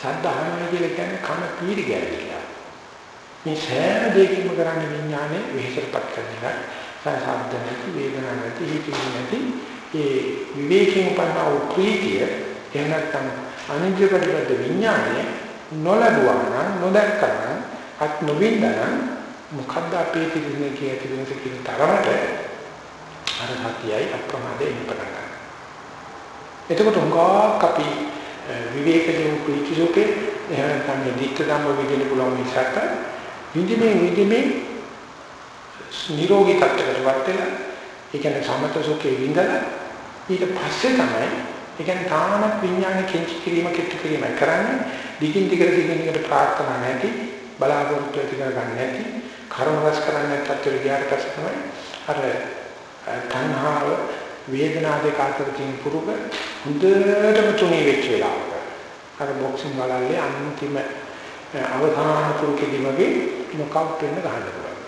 ශබ්ද අහනවා කියලා කියන්නේ කන පීරි ගැලවිලා. මේ සෑම දෙයකින්ම කරන්නේ විඥානේ වෙහෙසටපත් කරන එක. ශබ්ද නැති, වේදනා නැති, හිතේ නැති ඒ විවේකයෙන් උපන්නා වූ ප්‍රීතිය එහෙම නැත්නම් අනිත්‍ය පරිබද්ධ විඥානය නොලබුවා නම් නොදැක්කා නම් අත් නොවින්දනම් මොකද්ද අපේ තිබුණේ කියලා තිබෙනස කියන තරමට අර සතියයි අප්‍රමාදයෙන් පටන් ගන්නවා. එතකොට උංගාක් අපි විවේකයෙන් ප්‍රීතිසෝකේ එහෙම නැත්නම් මේ දික්ක ධම්ම විදිහට පුළුවන් මිසක් විදිමේ විදිමේ නිරෝගී තත්ත්වයකටපත් වෙලා ඒ කියන්නේ සමත සෝකේ විඳලා ඊට පස්සේ තමයි ඒ කියන්නේ තාමත් විඥාන කෙන්චි කිරීම කෙටි කිරීම කරන්නේ. දිගින් දිගට දිගින් දිගට ප්‍රාර්ථනා නැති බලාපොරොත්තු ඇති කරගන්න නැති කර්ම රස කරන්නේ තත්ත්වෙට ගියාට පස්සේ තමයි අර තණ්හාව වේදනා දෙක අතර තියෙන පුරුක හොඳටම තුනී වෙච්ච වෙලාවක අර බොක්සින් වලල්ලේ අන්තිම අවධාන පුරුකෙදි වගේ නොකවුට් වෙන්න ගහන්න පුළුවන්.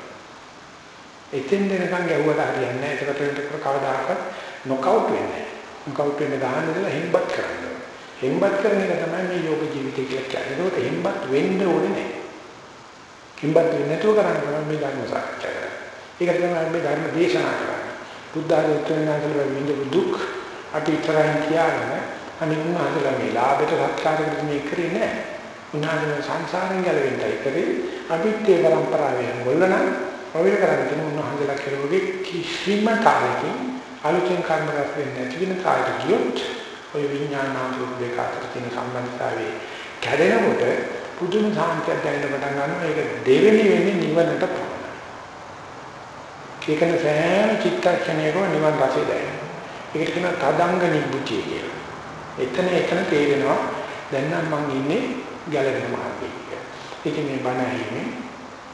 එතෙන් දෙනකන් ගැහුවට හරියන්නේ නැහැ. ඒකට ඒකට කවදාකවත් නොකවුට් වෙන්නේ නැහැ. නොකවුට් වෙන්න ගහන්න ඉඳලා හිම්බත් කරන්න ඕනේ. හිම්බත් කරන එක තමයි මේ යෝග ජීවිතය කියලා කියන්නේ. ඒකට හිම්බත් වෙන්න ඕනේ නැහැ. හිම්බත් වෙන්නේ නැතුව කරන්න මේ ධර්ම සාකච්ඡා කරන්නේ. ඒක තමයි මේ ධර්ම දේශනා කරන්නේ. බුද්ධ ආධුත්වනාකල විඳපු දුක් අපි තරහින් කියාගෙන අනිත් උන්වහන්සේලා මේ ලාභයට සත්කාරයකට මේ කරේ නැහැ. උන්වහන්සේ සංසාරෙන් ගැලවෙන්නයි කරේ. අපිත් ඒ પરම්පරාවෙන් ගොල්ලන ඔවිල කරන්නේ තියෙන උන්වහන්සේලා කෙරුවේ කිසිම කාලෙකින් අලුතෙන් කර්ම රැස් වෙන්නේ නැති වෙන කාලෙට ගියොත් ඔය විඥානාන්ත රූප දෙක අතර තියෙන සම්බන්ධතාවයේ කැඩෙනකොට පුදුම සාන්තියක් දැනෙන්න පටන් ගන්නවා. ඒක දෙවෙනි වෙන්නේ නිවනට පමණයි. ඒකන සෑම චිත්තක්ෂණයකම නිවන් රසය දැනෙනවා. ඒකට කියනවා තදංග නිබ්බුතිය කියලා. එතන එතන තේරෙනවා දැන් නම් මං ඉන්නේ ගැලවෙන මාර්ගයේ කියලා. ඒක මේ බණ ඇහිීමේ,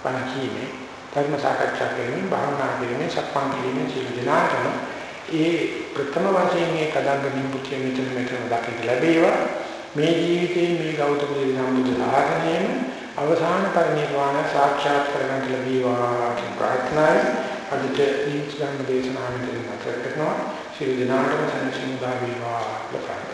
බණ කීමේ, ධර්ම සාකච්ඡා කිරීමේ, භාවනා කිරීමේ, සක්මන් කිරීමේ සියලු දෙනාටම ඒ ප්‍රථම වශයෙන් මේ තදංග නිබ්බුතිය මෙතන මෙතන දකින්න ලැබේවා. මේ ජීවිතේ මේ ගෞතම බුදු සාධනයෙන් අවසාන පරිණිරවාණ සාක්ෂාත් කරගන්න ලැබීවා කියන ප්‍රාර්ථනාවයි අදිට නිස් ගන්න දේශනාවෙන් නතර කරනවා ශිරු දිනාටම සම්සිඳා වේවා ප්‍රාර්ථනා